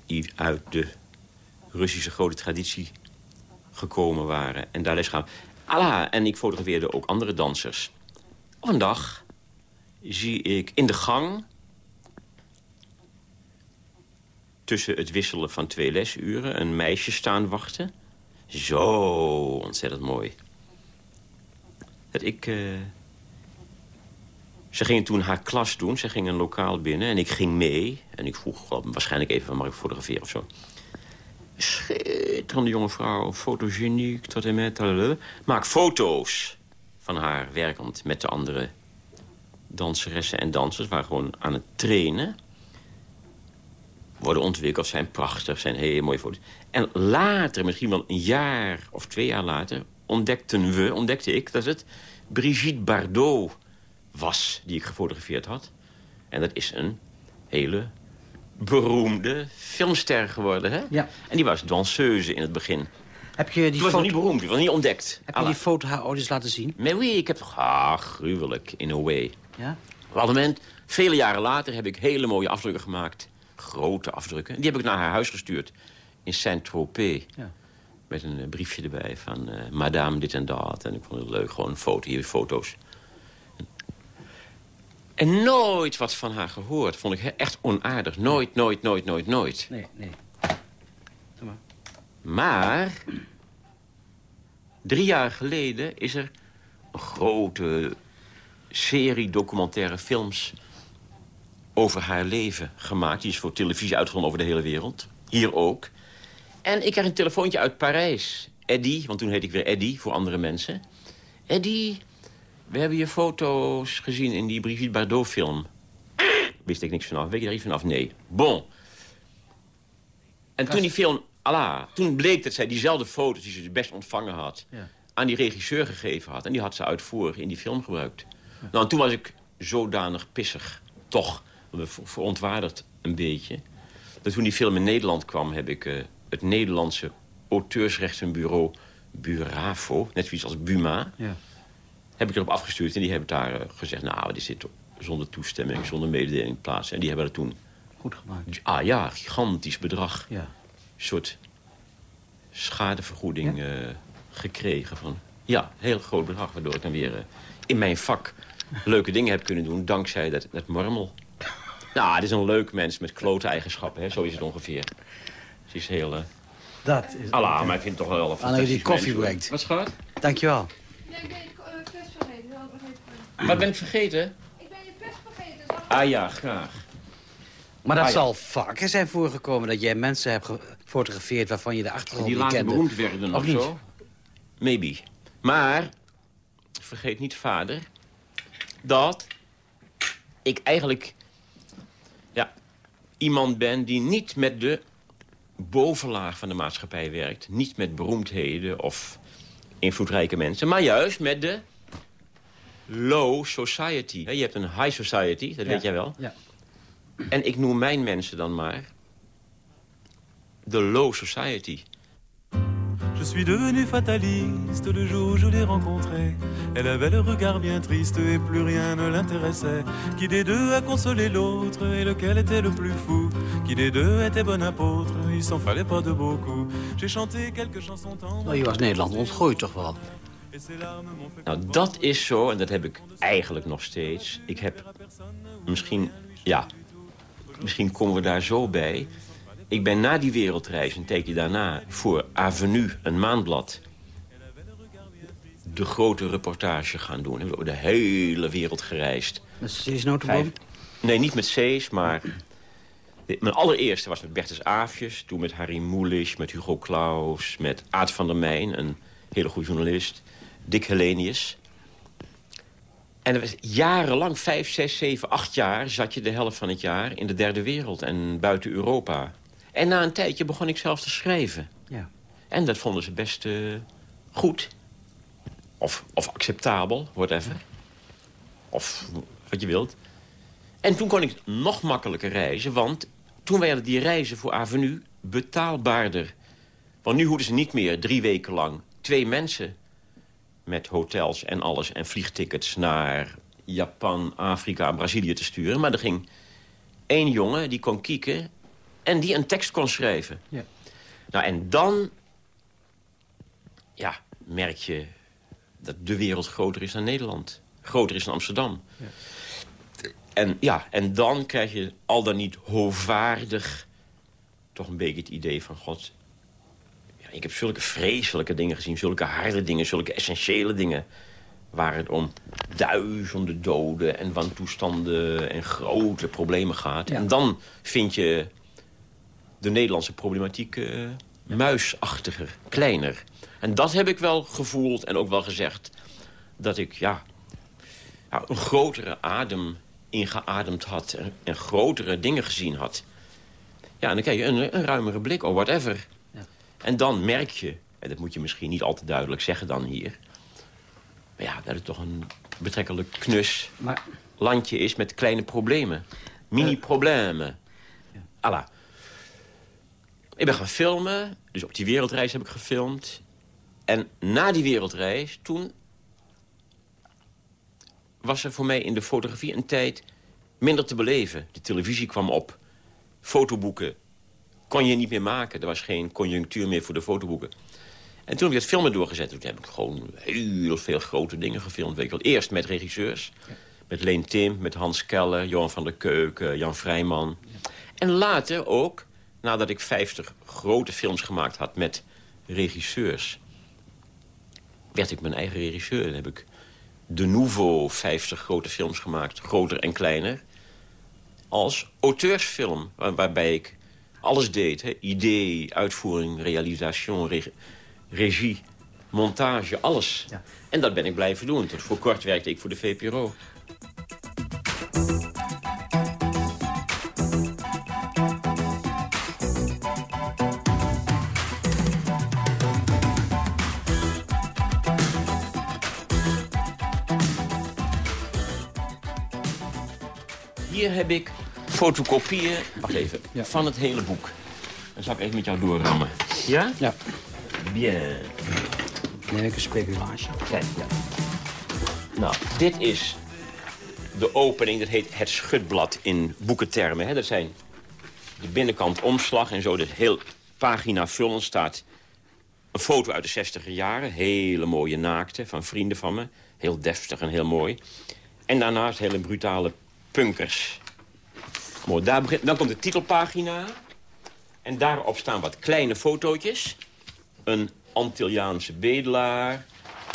Die uit de Russische grote traditie gekomen waren. En daar les gaan. Allah, en ik fotografeerde ook andere dansers. Op een dag zie ik in de gang... tussen het wisselen van twee lesuren... een meisje staan wachten. Zo ontzettend mooi. Dat ik... eh, Ze gingen toen haar klas doen. Ze ging een lokaal binnen en ik ging mee. En ik vroeg ik, waarschijnlijk even, mag ik fotograferen of zo? Schitterende jonge vrouw, fotogeniek, tot en met... Maak foto's van haar werkend met de andere danseressen en dansers. waren gewoon aan het trainen. Worden ontwikkeld, zijn prachtig, zijn hele mooie foto's. En later, misschien wel een jaar of twee jaar later... ontdekten we, ontdekte ik, dat het Brigitte Bardot was die ik gefotografeerd had. En dat is een hele beroemde filmster geworden, hè? Ja. En die was danseuse in het begin. Heb je die Die was nog niet foto, beroemd, die was niet ontdekt. heb je die foto haar ooit eens laten zien? Maar oui, ik heb. Ah, gruwelijk, in a way. Ja? Op een moment, vele jaren later, heb ik hele mooie afdrukken gemaakt. Grote afdrukken. Die heb ik naar haar huis gestuurd. In Saint-Tropez. Ja. Met een eh, briefje erbij van eh, madame dit en dat. En ik vond het leuk, gewoon een foto, hier foto's. En nooit wat van haar gehoord. Vond ik echt onaardig. Nooit, nooit, nooit, nooit, nooit. Nee, nee. Doe maar. Maar drie jaar geleden is er een grote serie documentaire films over haar leven gemaakt. Die is voor televisie uitgezonden over de hele wereld. Hier ook. En ik krijg een telefoontje uit Parijs. Eddie, want toen heette ik weer Eddie voor andere mensen. Eddie, we hebben je foto's gezien in die Brigitte Bardot film. Wist ik niks vanaf. Weet je daar iets vanaf? Nee. Bon. En toen die film, Allah, toen bleek dat zij diezelfde foto's die ze best ontvangen had... Ja. aan die regisseur gegeven had. En die had ze uitvoerig in die film gebruikt. Nou, en toen was ik zodanig pissig, toch, ver- verontwaardigd een beetje... dat toen die film in Nederland kwam, heb ik eh, het Nederlandse auteursrechtenbureau Burafo... net zoiets als Buma, Ja. heb ik erop afgestuurd. En die hebben daar eh, gezegd, nou, dit zit zonder toestemming, zonder mededeling plaats. En die hebben dat toen, Goed gemaakt. ah ja, gigantisch bedrag Ja. soort schadevergoeding eh, gekregen. Van, ja, heel groot bedrag, waardoor ik dan weer in mijn vak leuke dingen heb kunnen doen... dankzij dat, dat mormel. Nou, dit is een leuk mens met klote eigenschappen, hè? zo is het ongeveer. Ze is heel... eh Dat is... Allah, maar ik vind het toch wel een Anne, die fantastisch koffie brengt. Wat schat? Dankjewel. Ja, ik ben je eh, vergeten. Ik nog even- Wat ben ik vergeten? Ik ben je pers vergeten. Ah ja, graag. Maar dat Ah, ja. zal vaker zijn voorgekomen dat jij mensen hebt ge- gefotografeerd waarvan je de achtergrond Die niet later kende. beroemd werden Of of niet? zo. Maybe. Maar, vergeet niet vader, dat ik eigenlijk ja, iemand ben die niet met de bovenlaag van de maatschappij werkt. Niet met beroemdheden of invloedrijke mensen, maar juist met de low society. Je hebt een high society, dat Ja. weet jij wel. Ja. En ik noem mijn mensen dan maar de low society. Je suis devenu fataliste le jour où je l'ai rencontrée. Elle avait le regard bien triste et plus rien ne l'intéressait. Qui des deux a consolé l'autre et lequel était le plus fou Qui des deux était bon apôtre Il s'en fallait pas de beaucoup. J'ai chanté quelques chansons tendres. Oh, je was Nederland ontgroeid toch wel? Nou, dat is zo, en dat heb ik eigenlijk nog steeds. Ik heb misschien, ja, misschien komen we daar zo bij. Ik ben na die wereldreis, een tijdje daarna, voor Avenue, een maandblad... de grote reportage gaan doen. We hebben de hele wereld gereisd. Met Notenboom? Vijf- Nee, niet met Cees, maar... Mijn allereerste was met Bertus Aafjes. Toen met Harry Mulisch, met Hugo Claus, met Aad van der Meijn... een hele goede journalist. Dick Helenius. En dat was jarenlang, vijf, zes, zeven, acht jaar... zat je de helft van het jaar in de derde wereld en buiten Europa. En na een tijdje begon ik zelf te schrijven. Ja. En dat vonden ze best eh, goed. Of, of acceptabel, whatever. Of wat je wilt. En toen kon ik nog makkelijker reizen, want toen werden die reizen voor Avenue betaalbaarder. Want nu hoeven ze niet meer drie weken lang twee mensen met hotels en alles en vliegtickets naar Japan, Afrika, Brazilië te sturen. Maar er ging één jongen die kon kieken en die een tekst kon schrijven. Ja. Nou, en dan ja, merk je dat de wereld groter is dan Nederland. Groter is dan Amsterdam. En, ja, en dan krijg je al dan niet hoogwaardig toch een beetje het idee van... God, ja, ik heb zulke vreselijke dingen gezien, zulke harde dingen... zulke essentiële dingen waar het om duizenden doden en wantoestanden en grote problemen gaat. Ja. En dan vind je de Nederlandse problematiek eh, muisachtiger, kleiner. En dat heb ik wel gevoeld en ook wel gezegd. Dat ik ja, ja, een grotere adem ingeademd had en, en grotere dingen gezien had. Ja, en dan krijg je een, een ruimere blik, of whatever. Ja. En dan merk je, en dat moet je misschien niet al te duidelijk zeggen dan hier... maar ja, dat het toch een betrekkelijk knus Maar landje is met kleine problemen. Mini-problemen. Allah. Ik ben gaan filmen, dus op die wereldreis heb ik gefilmd. En na die wereldreis, toen was er voor mij in de fotografie een tijd minder te beleven. De televisie kwam op. Fotoboeken kon je niet meer maken. Er was geen conjunctuur meer voor de fotoboeken. En toen heb ik het filmen doorgezet. Toen heb ik gewoon heel veel grote dingen gefilmd. Weet je wel. Eerst met regisseurs. Met Leen Tim, met Hans Keller, Johan van der Keuken, Jan Vrijman. En later ook, nadat ik 50 grote films gemaakt had met regisseurs... werd ik mijn eigen regisseur. Dan heb ik de Nouveau 50 grote films gemaakt, groter en kleiner. Als auteursfilm, waar- waarbij ik alles deed. Hè? Idee, uitvoering, realisation, reg- regie, montage, alles. Ja. En dat ben ik blijven doen. Tot voor kort werkte ik voor de VPRO. Heb ik fotocopieën wacht even, Ja. van het hele boek. Dan zal ik even met jou doorrammen. Ja? ja, Bien. neem ik een speculatie. Kijk, ja. Nou, dit is de opening. Dat heet het schutblad in boekentermen. Hè. Dat zijn de binnenkant omslag en zo. Dat heel pagina vullen staat een foto uit de 60 jaren. Hele mooie naakte van vrienden van me. Heel deftig en heel mooi. En daarnaast hele brutale punkers. Mooi, daar dan komt de titelpagina. En daarop staan wat kleine fotootjes. Een Antilliaanse bedelaar.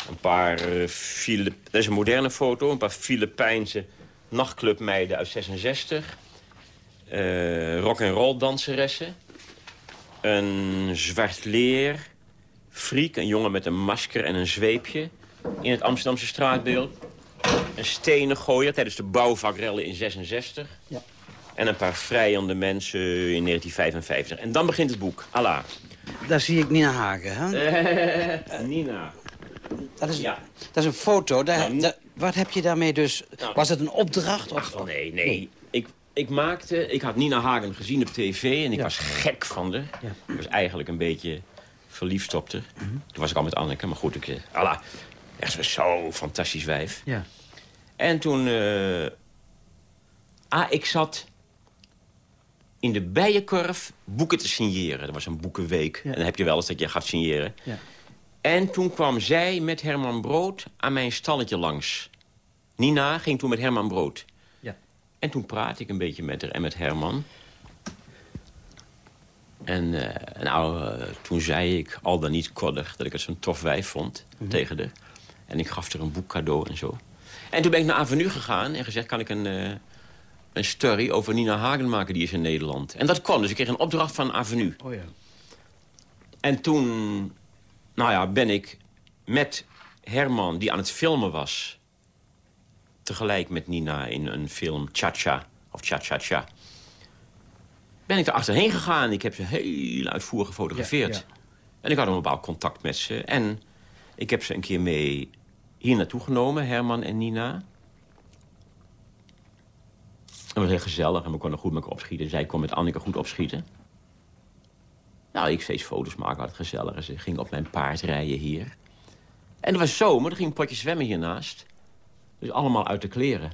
Een paar eh, Filip... Is een moderne foto. Een paar Filipijnse nachtclubmeiden uit 66. eh rock and roll danseressen. een zwart leer friek, een jongen met een masker en een zweepje... in het Amsterdamse straatbeeld. Een stenen gooier tijdens de bouwvakrellen in 66. Ja. En een paar vrijende mensen in 1955. En dan begint het boek. Allah. Daar zie ik Nina Hagen, hè? Eh, Nina. Dat is, Ja. dat is een foto. Daar, Nou, daar- wat heb je daarmee dus... Nou. was het een opdracht? Of... Ach, nee, nee. Ik, ik maakte... Ik had Nina Hagen gezien op tv en ik Ja. was gek van haar. Ja. Ik was eigenlijk een beetje verliefd op haar. Toen was ik al met Anneke, maar goed, ik... eh, Allah. Echt zo fantastisch wijf. Ja. En toen... eh, ah, ik zat in de Bijenkorf boeken te signeren. Dat was een boekenweek. En dan heb je wel eens dat je gaat signeren. Ja. En toen kwam zij met Herman Brood aan mijn stalletje langs. Nina ging toen met Herman Brood. Ja. En toen praatte ik een beetje met haar en met Herman. En eh, nou, eh, toen zei ik, al dan niet koddig... dat ik het zo'n tof wijf vond tegen haar. En ik gaf haar een boek cadeau en zo. En toen ben ik naar Avenue gegaan en gezegd... kan ik een, eh, een story over Nina Hagen maken, die is in Nederland. En dat kon, dus ik kreeg een opdracht van Avenue. Oh ja. En toen, nou ja, ben ik met Herman, die aan het filmen was... tegelijk met Nina in een film Cha-Cha, of Cha-Cha-Cha... ben ik er achterheen gegaan. Ik heb ze heel uitvoerig gefotografeerd. Ja, En ik had een bepaald contact met ze. En ik heb ze een keer mee hier naartoe genomen, Herman en Nina. Het was heel gezellig en we konden goed met elkaar opschieten. Zij kon met Anneke goed opschieten. Nou, ik steeds foto's maken, had het gezellig. En Ze ging op mijn paard rijden hier. En het was zomer, er ging een potje zwemmen hiernaast. Dus allemaal uit de kleren.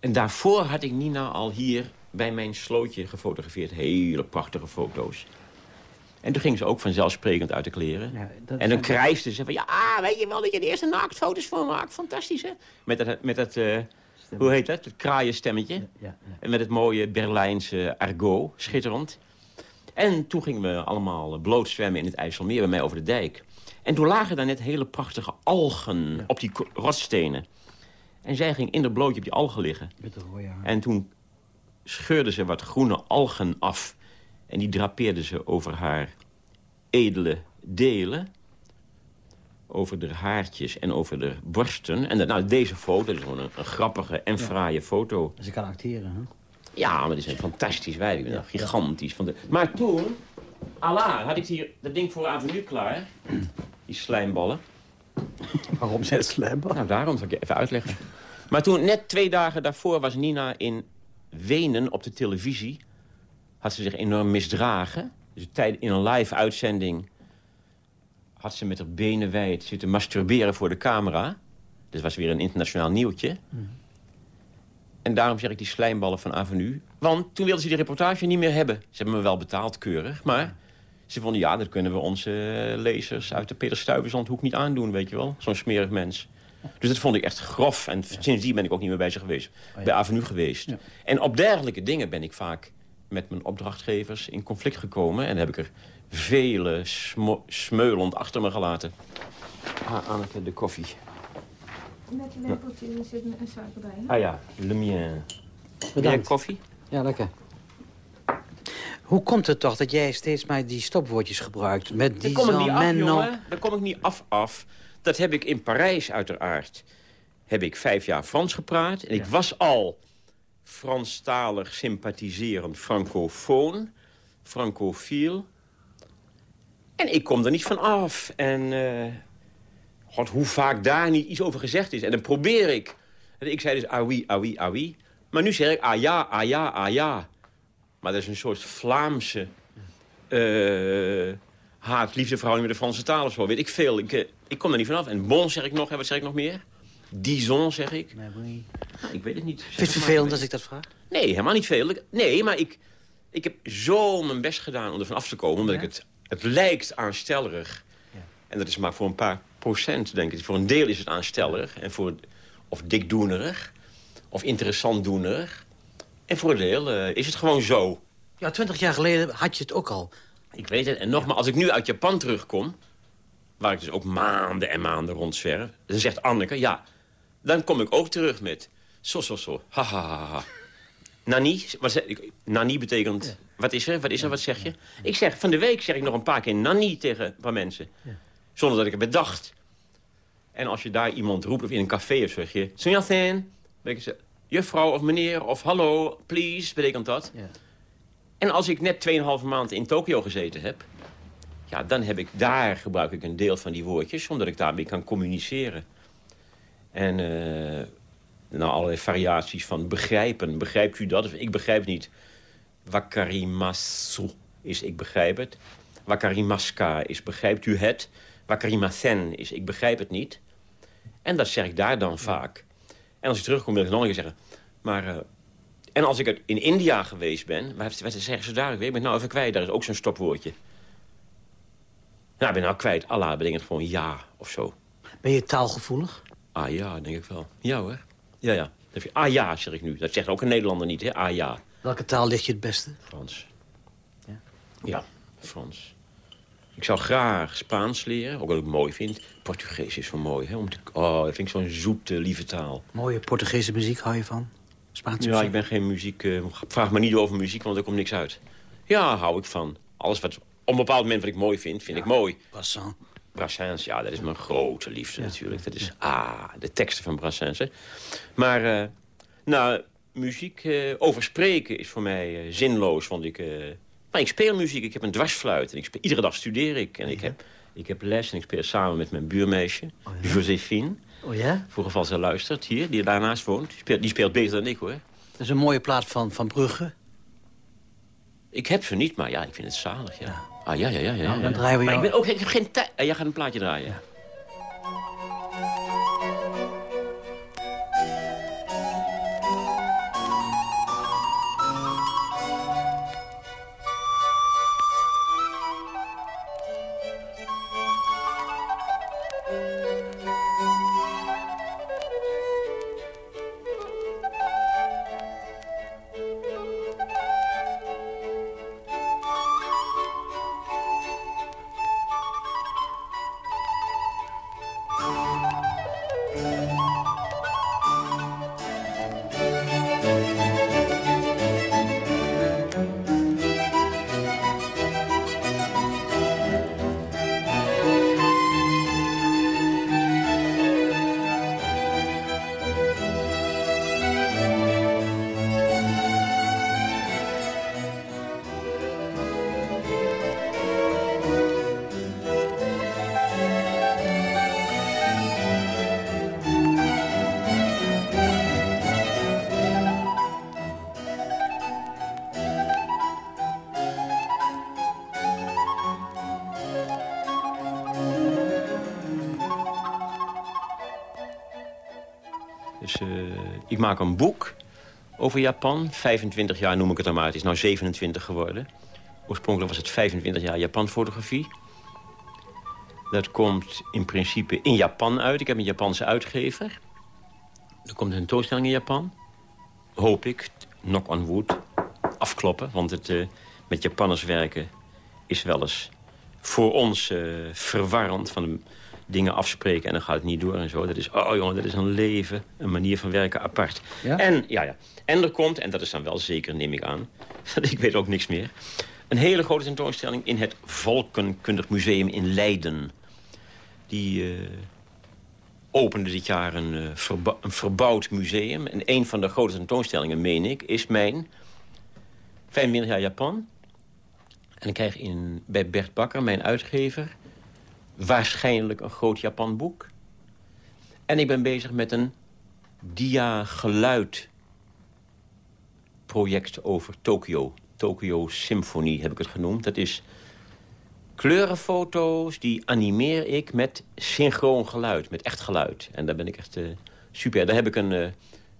En daarvoor had ik Nina al hier bij mijn slootje gefotografeerd. Hele prachtige foto's. En toen ging ze ook vanzelfsprekend uit de kleren. Ja, dat en dan krijste ze van... Ja, weet je wel dat je de eerste naaktfoto's voor maakt? Fantastisch, hè? Met dat, met dat hoe heet dat? Het kraaienstemmetje. Ja, ja. En met het mooie Berlijnse argot, schitterend. En toen gingen we allemaal bloot zwemmen in het IJsselmeer bij mij over de dijk. En toen lagen daar net hele prachtige algen op die rotstenen. En zij ging in de blootje op die algen liggen. Met de rode haar. En toen scheurde ze wat groene algen af. En die drapeerde ze over haar edele delen. Over de haartjes en over de borsten. En nou, deze foto is gewoon een, een grappige en fraaie foto. Ze kan acteren, hè? Ja, maar dit is een fantastisch wijf. Echt gigantisch. Van de... Maar toen, Allah, had ik hier dat ding voor Avenue klaar. Die slijmballen. Waarom zet slijmballen? Nou, daarom zal ik je even uitleggen. Maar toen, net twee dagen daarvoor, was Nina in Wenen op de televisie. Had ze zich enorm misdragen. Dus tijd, in een live uitzending had ze met haar benen wijd zitten masturberen voor de camera. Dus was weer een internationaal nieuwtje. En daarom zeg ik die slijmballen van Avenue. Want toen wilden ze die reportage niet meer hebben. Ze hebben me wel betaald keurig, maar... Ze vonden, ja, dat kunnen we onze eh, lezers uit de Peter Stuyvesanthoek niet aandoen, weet je wel. Zo'n smerig mens. Dus dat vond ik echt grof. En sindsdien ben ik ook niet meer bij ze geweest. Bij Avenue geweest. En op dergelijke dingen ben ik vaak met mijn opdrachtgevers in conflict gekomen. En heb ik er vele smeulend achter me gelaten. Ah, Anneke, de koffie. Met een lepeltje er zit een suiker bij. hè? Ah ja, le mien. Bedankt. koffie? Ja, lekker. Hoe komt het toch dat jij steeds maar die stopwoordjes gebruikt? Met die Menno. jongen. Daar kom ik niet af af. Dat heb ik in Parijs uiteraard. Heb ik vijf jaar Frans gepraat. En ik was al Franstalig sympathiserend francofoon. Francofiel. En ik kom er niet van af. En eh, god, hoe vaak daar niet iets over gezegd is. En dan probeer ik. En ik zei dus ah ah oui, ah oui. Maar nu zeg ik ah ja, ah ja, ah ja. Maar dat is een soort Vlaamse eh haat-liefdeverhouding met de Franse taal of zo. Weet ik veel. Ik, eh, ik kom er niet vanaf. En bon zeg ik nog. En wat zeg ik nog meer? Dison zeg ik. Nee. Nou, ik weet het niet. Vind je het vervelend als ik dat vraag? Nee, helemaal niet veel. Nee, maar ik, ik heb zo mijn best gedaan om er van af te komen. Omdat ik het... Het lijkt aanstellerig. En dat is maar voor een paar procent, denk ik. Voor een deel is het aanstellerig. En voor, of dikdoenerig. Of interessant doenerig. En voor een deel eh, is het gewoon zo. Ja, twintig jaar geleden had je het ook al. Ik weet het. En nogmaals, als ik nu uit Japan terugkom... waar ik dus ook maanden en maanden rondzwerf... dan zegt Anneke, ja, dan kom ik ook terug met... Zo, zo, zo, ha, ha, ha, ha. Nani, wat zeg, ik- nani betekent... Wat is er? Wat is er? Wat zeg je? Ik zeg, van de week zeg ik nog een paar keer nani tegen een paar mensen. Zonder dat ik het bedacht. En als je daar iemand roept, of in een café of zeg je... Sonjathan, ze juffrouw of meneer of hallo, please, betekent dat. En als ik net 2,5 maand in Tokio gezeten heb... Ja, dan heb ik daar gebruik ik een deel van die woordjes... omdat ik daarmee kan communiceren. En eh nou, allerlei variaties van begrijpen. Begrijpt u dat? Of ik begrijp niet. Wakarimasu is ik begrijp het. Wakarimaska is begrijpt u het. Wakarimathen is ik begrijp het niet. En dat zeg ik daar dan vaak. En als ik terugkom wil ik nog een keer zeggen... Maar, eh, en als ik er in India geweest ben... Wat, wat zeggen ze daar? Ik weet- ben nou even kwijt. Daar is ook zo'n stopwoordje. Nou, ik ben nou kwijt. Allah betekent gewoon ja of zo. Ben je taalgevoelig? Ah ja, denk ik wel. Ja hoor. Ja, ja. Ah ja, zeg ik nu. Dat zegt ook een Nederlander niet, hè? Ah ja. Welke taal ligt je het beste? Frans. Ja, Frans. Ik zou graag Spaans leren, ook wat ik mooi vind. Portugees is zo mooi, hè? Om te, oh, dat vind ik zo'n zoete, lieve taal. Mooie Portugese muziek hou je van? Spaanse Ja, muziek? ik ben geen muziek... eh, vraag me niet over muziek, want er komt niks uit. Ja, hou ik van. Alles wat op een bepaald moment wat ik mooi vind, vind ik mooi. Brassens. Brassens, ja, dat is mijn grote liefde natuurlijk. Dat is, ah, de teksten van Brassens, hè. Maar, eh, nou, muziek eh, over spreken is voor mij eh, zinloos, want ik... maar ik speel muziek, ik heb een dwarsfluit. En ik speel, iedere dag studeer ik. En ik, heb, ik heb les en ik speel samen met mijn buurmeisje, Josephine. Oh ja? Voor geval ze luistert, hier, die daarnaast woont. Die speelt, die speelt beter dan ik, hoor. Dat is een mooie plaat van, van Brugge. Ik heb ze niet, maar ja, ik vind het zalig, ja. Ah, ja, ja, ja. ja, Nou, dan ja. draaien we Maar ik, ben ook, ik heb geen tijd. Ah, jij gaat een plaatje draaien. Dus ik maak een boek over Japan. 25 jaar noem ik het dan maar. Het is nou 27 geworden. Oorspronkelijk was het 25 jaar Japan-fotografie. Dat komt in principe in Japan uit. Ik heb een Japanse uitgever. Er komt een tentoonstelling in Japan. Hoop ik, knock on wood, afkloppen. Want het eh, met Japanners werken is wel eens voor ons eh, verwarrend. Van dingen afspreken en dan gaat het niet door en zo. Dat is, oh jongen, dat is een leven, een manier van werken apart. Ja? En, ja, ja. en er komt, en dat is dan wel zeker, neem ik aan... want ik weet ook niks meer... een hele grote tentoonstelling in het Volkenkundig Museum in Leiden. Die eh, opende dit jaar een, eh, verba- een verbouwd museum. En een van de grote tentoonstellingen, meen ik, is mijn 25 jaar Japan. En ik krijg in, bij Bert Bakker, mijn uitgever... waarschijnlijk een groot Japan boek. En ik ben bezig met een dia-geluid project over Tokio. Tokyo Symphony heb ik het genoemd. Dat is kleurenfoto's, die animeer ik met synchroon geluid, met echt geluid. En daar ben ik echt eh, super. Daar heb ik een eh,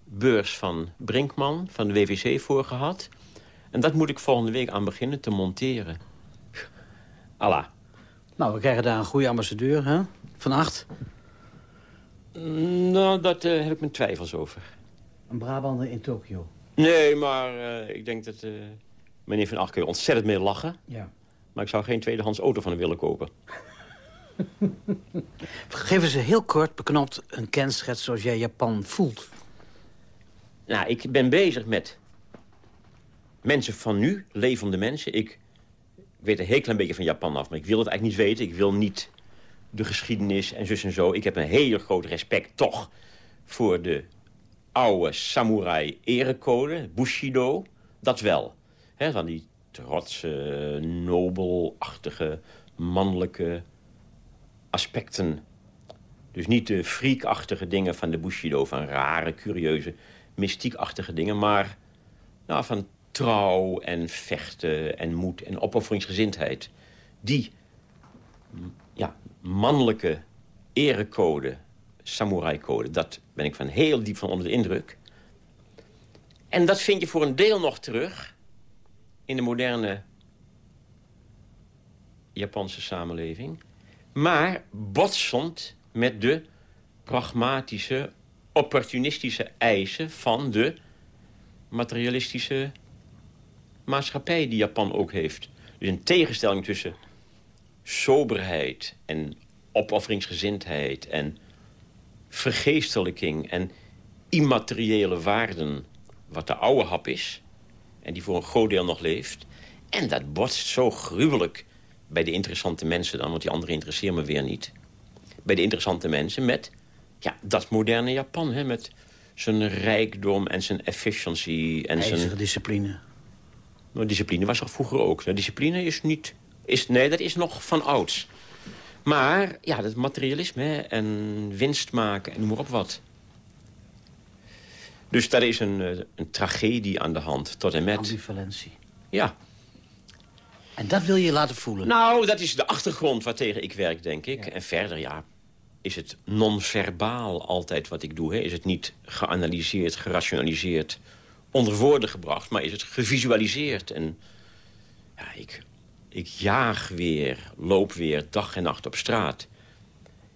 beurs van Brinkman, van de WVC, voor gehad. En dat moet ik volgende week aan beginnen te monteren. Allah. Nou, we krijgen daar een goede ambassadeur, hè? Van acht. Nou, daar heb ik mijn twijfels over. Een Brabander in Tokio. Nee, maar eh, ik denk dat... eh, meneer Van Acht kun je ontzettend mee lachen. Ja. Maar ik zou geen tweedehands auto van hem willen kopen. Geef eens heel kort beknopt een kenschets zoals jij Japan voelt. Nou, ik ben bezig met mensen van nu, levende mensen. Ik weet een heel klein beetje van Japan af, maar ik wil het eigenlijk niet weten. Ik wil niet de geschiedenis en en zo. Ik heb een heel groot respect toch voor de oude samurai erecode, Bushido. Dat wel. Van die trotse, nobelachtige, mannelijke aspecten. Dus niet de freakachtige dingen van de Bushido... van rare, curieuze, mystiekachtige dingen... maar nou, van trouw en vechten en moed en opofferingsgezindheid. Die ja, mannelijke erecode, samurai-code... dat ben ik van heel diep van onder de indruk. En dat vind je voor een deel nog terug... in de moderne Japanse samenleving. Maar botsend met de pragmatische, opportunistische eisen... van de materialistische maatschappij die Japan ook heeft. Dus een tegenstelling tussen soberheid en opofferingsgezindheid... en vergeestelijking en immateriële waarden... wat de oude hap is en die voor een groot deel nog leeft... en dat botst zo gruwelijk bij de interessante mensen dan... want die anderen interesseren me weer niet. Bij de interessante mensen met ja, dat moderne Japan... Hè, met zijn rijkdom en zijn efficiency. En zijn discipline. Nou, discipline was er vroeger ook. Nou, discipline is niet... Is, nee, dat is nog van ouds. Maar ja, dat materialisme hè, en winst maken en noem maar op wat. Dus daar is een, eh, een tragedie aan de hand, tot en met... Ambivalentie. Ja. En dat wil je laten voelen? Nou, dat is de achtergrond waartegen ik werk, denk ik. En verder, ja, is het non-verbaal altijd wat ik doe. Hè? Is het niet geanalyseerd, gerationaliseerd, onder woorden gebracht... maar is het gevisualiseerd. En ja, ik, ik jaag weer, loop weer dag en nacht op straat.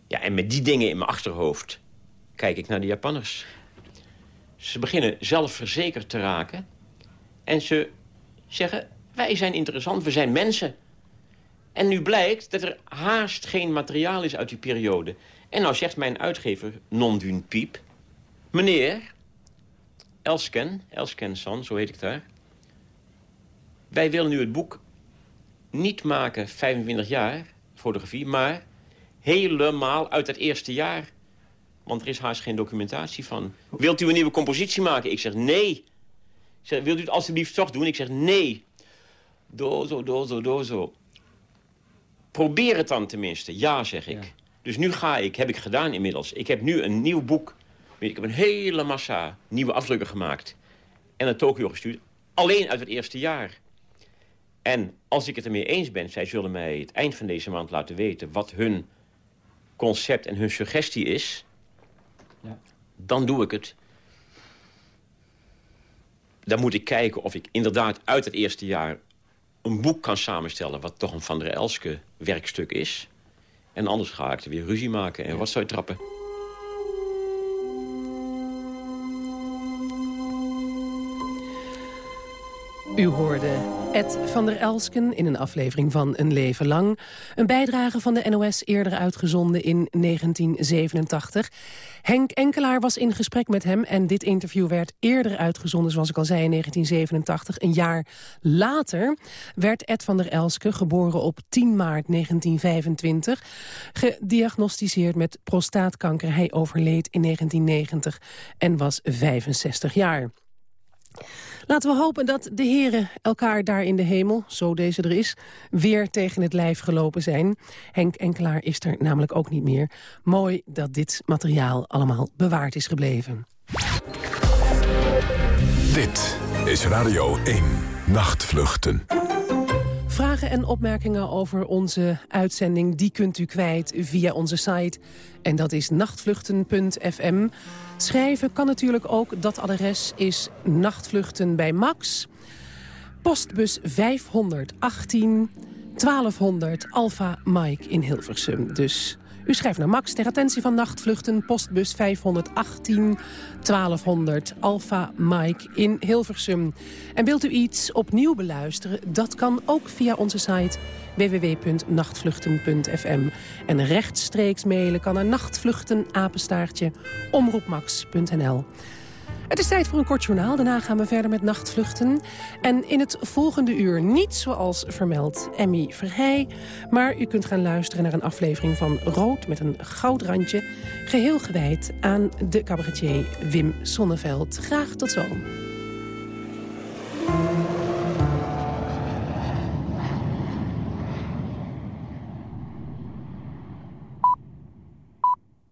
Ja, en met die dingen in mijn achterhoofd kijk ik naar de Japanners. Ze beginnen zelfverzekerd te raken. En ze zeggen, wij zijn interessant, we zijn mensen. En nu blijkt dat er haast geen materiaal is uit die periode. En nou zegt mijn uitgever, Non Dun Piep... Meneer, Elsken, Elsken San, zo heet ik daar... wij willen nu het boek niet maken 25 jaar, fotografie... maar helemaal uit het eerste jaar. Want er is haast geen documentatie van. Wilt u een nieuwe compositie maken? Ik zeg nee. Ik zeg, wilt u het alstublieft toch doen? Ik zeg nee. Dozo, dozo, dozo. Probeer het dan tenminste. Ja, zeg ik. Dus nu ga ik, heb ik gedaan inmiddels. Ik heb nu een nieuw boek. Ik heb een hele massa nieuwe afdrukken gemaakt. En naar Tokio gestuurd. Alleen uit het eerste jaar. En als ik het ermee eens ben, zij zullen mij het eind van deze maand laten weten... wat hun concept en hun suggestie is... Ja. dan doe ik het. Dan moet ik kijken of ik inderdaad uit het eerste jaar... een boek kan samenstellen wat toch een Van der Elske werkstuk is. En anders ga ik er weer ruzie maken en wat zou je trappen. U hoorde Ed van der Elsken in een aflevering van Een Leven Lang. Een bijdrage van de NOS eerder uitgezonden in 1987. Henk Enkelaar was in gesprek met hem en dit interview werd eerder uitgezonden, zoals ik al zei, in 1987. Een jaar later werd Ed van der Elsken, geboren op 10 maart 1925, gediagnosticeerd met prostaatkanker. Hij overleed in 1990 en was 65 jaar. Laten we hopen dat de heren elkaar daar in de hemel, zo deze er is, weer tegen het lijf gelopen zijn. Henk Enkelaar is er namelijk ook niet meer. Mooi dat dit materiaal allemaal bewaard is gebleven. Dit is Radio 1, Nachtvluchten. Vragen en opmerkingen over onze uitzending... die kunt u kwijt via onze site. En dat is nachtvluchten.fm. Schrijven kan natuurlijk ook. Dat adres is Nachtvluchten bij Max. Postbus 518 1200 Alpha Mike in Hilversum. Dus u schrijft naar Max ter attentie van nachtvluchten, postbus 518 1200 Alpha Mike in Hilversum. En wilt u iets opnieuw beluisteren? Dat kan ook via onze site www.nachtvluchten.fm. En rechtstreeks mailen kan naar nachtvluchten, omroepmax.nl. Het is tijd voor een kort journaal. Daarna gaan we verder met nachtvluchten. En in het volgende uur niet zoals vermeld Emmy Verhey, Maar u kunt gaan luisteren naar een aflevering van Rood met een goudrandje. Geheel gewijd aan de cabaretier Wim Sonneveld. Graag tot zo.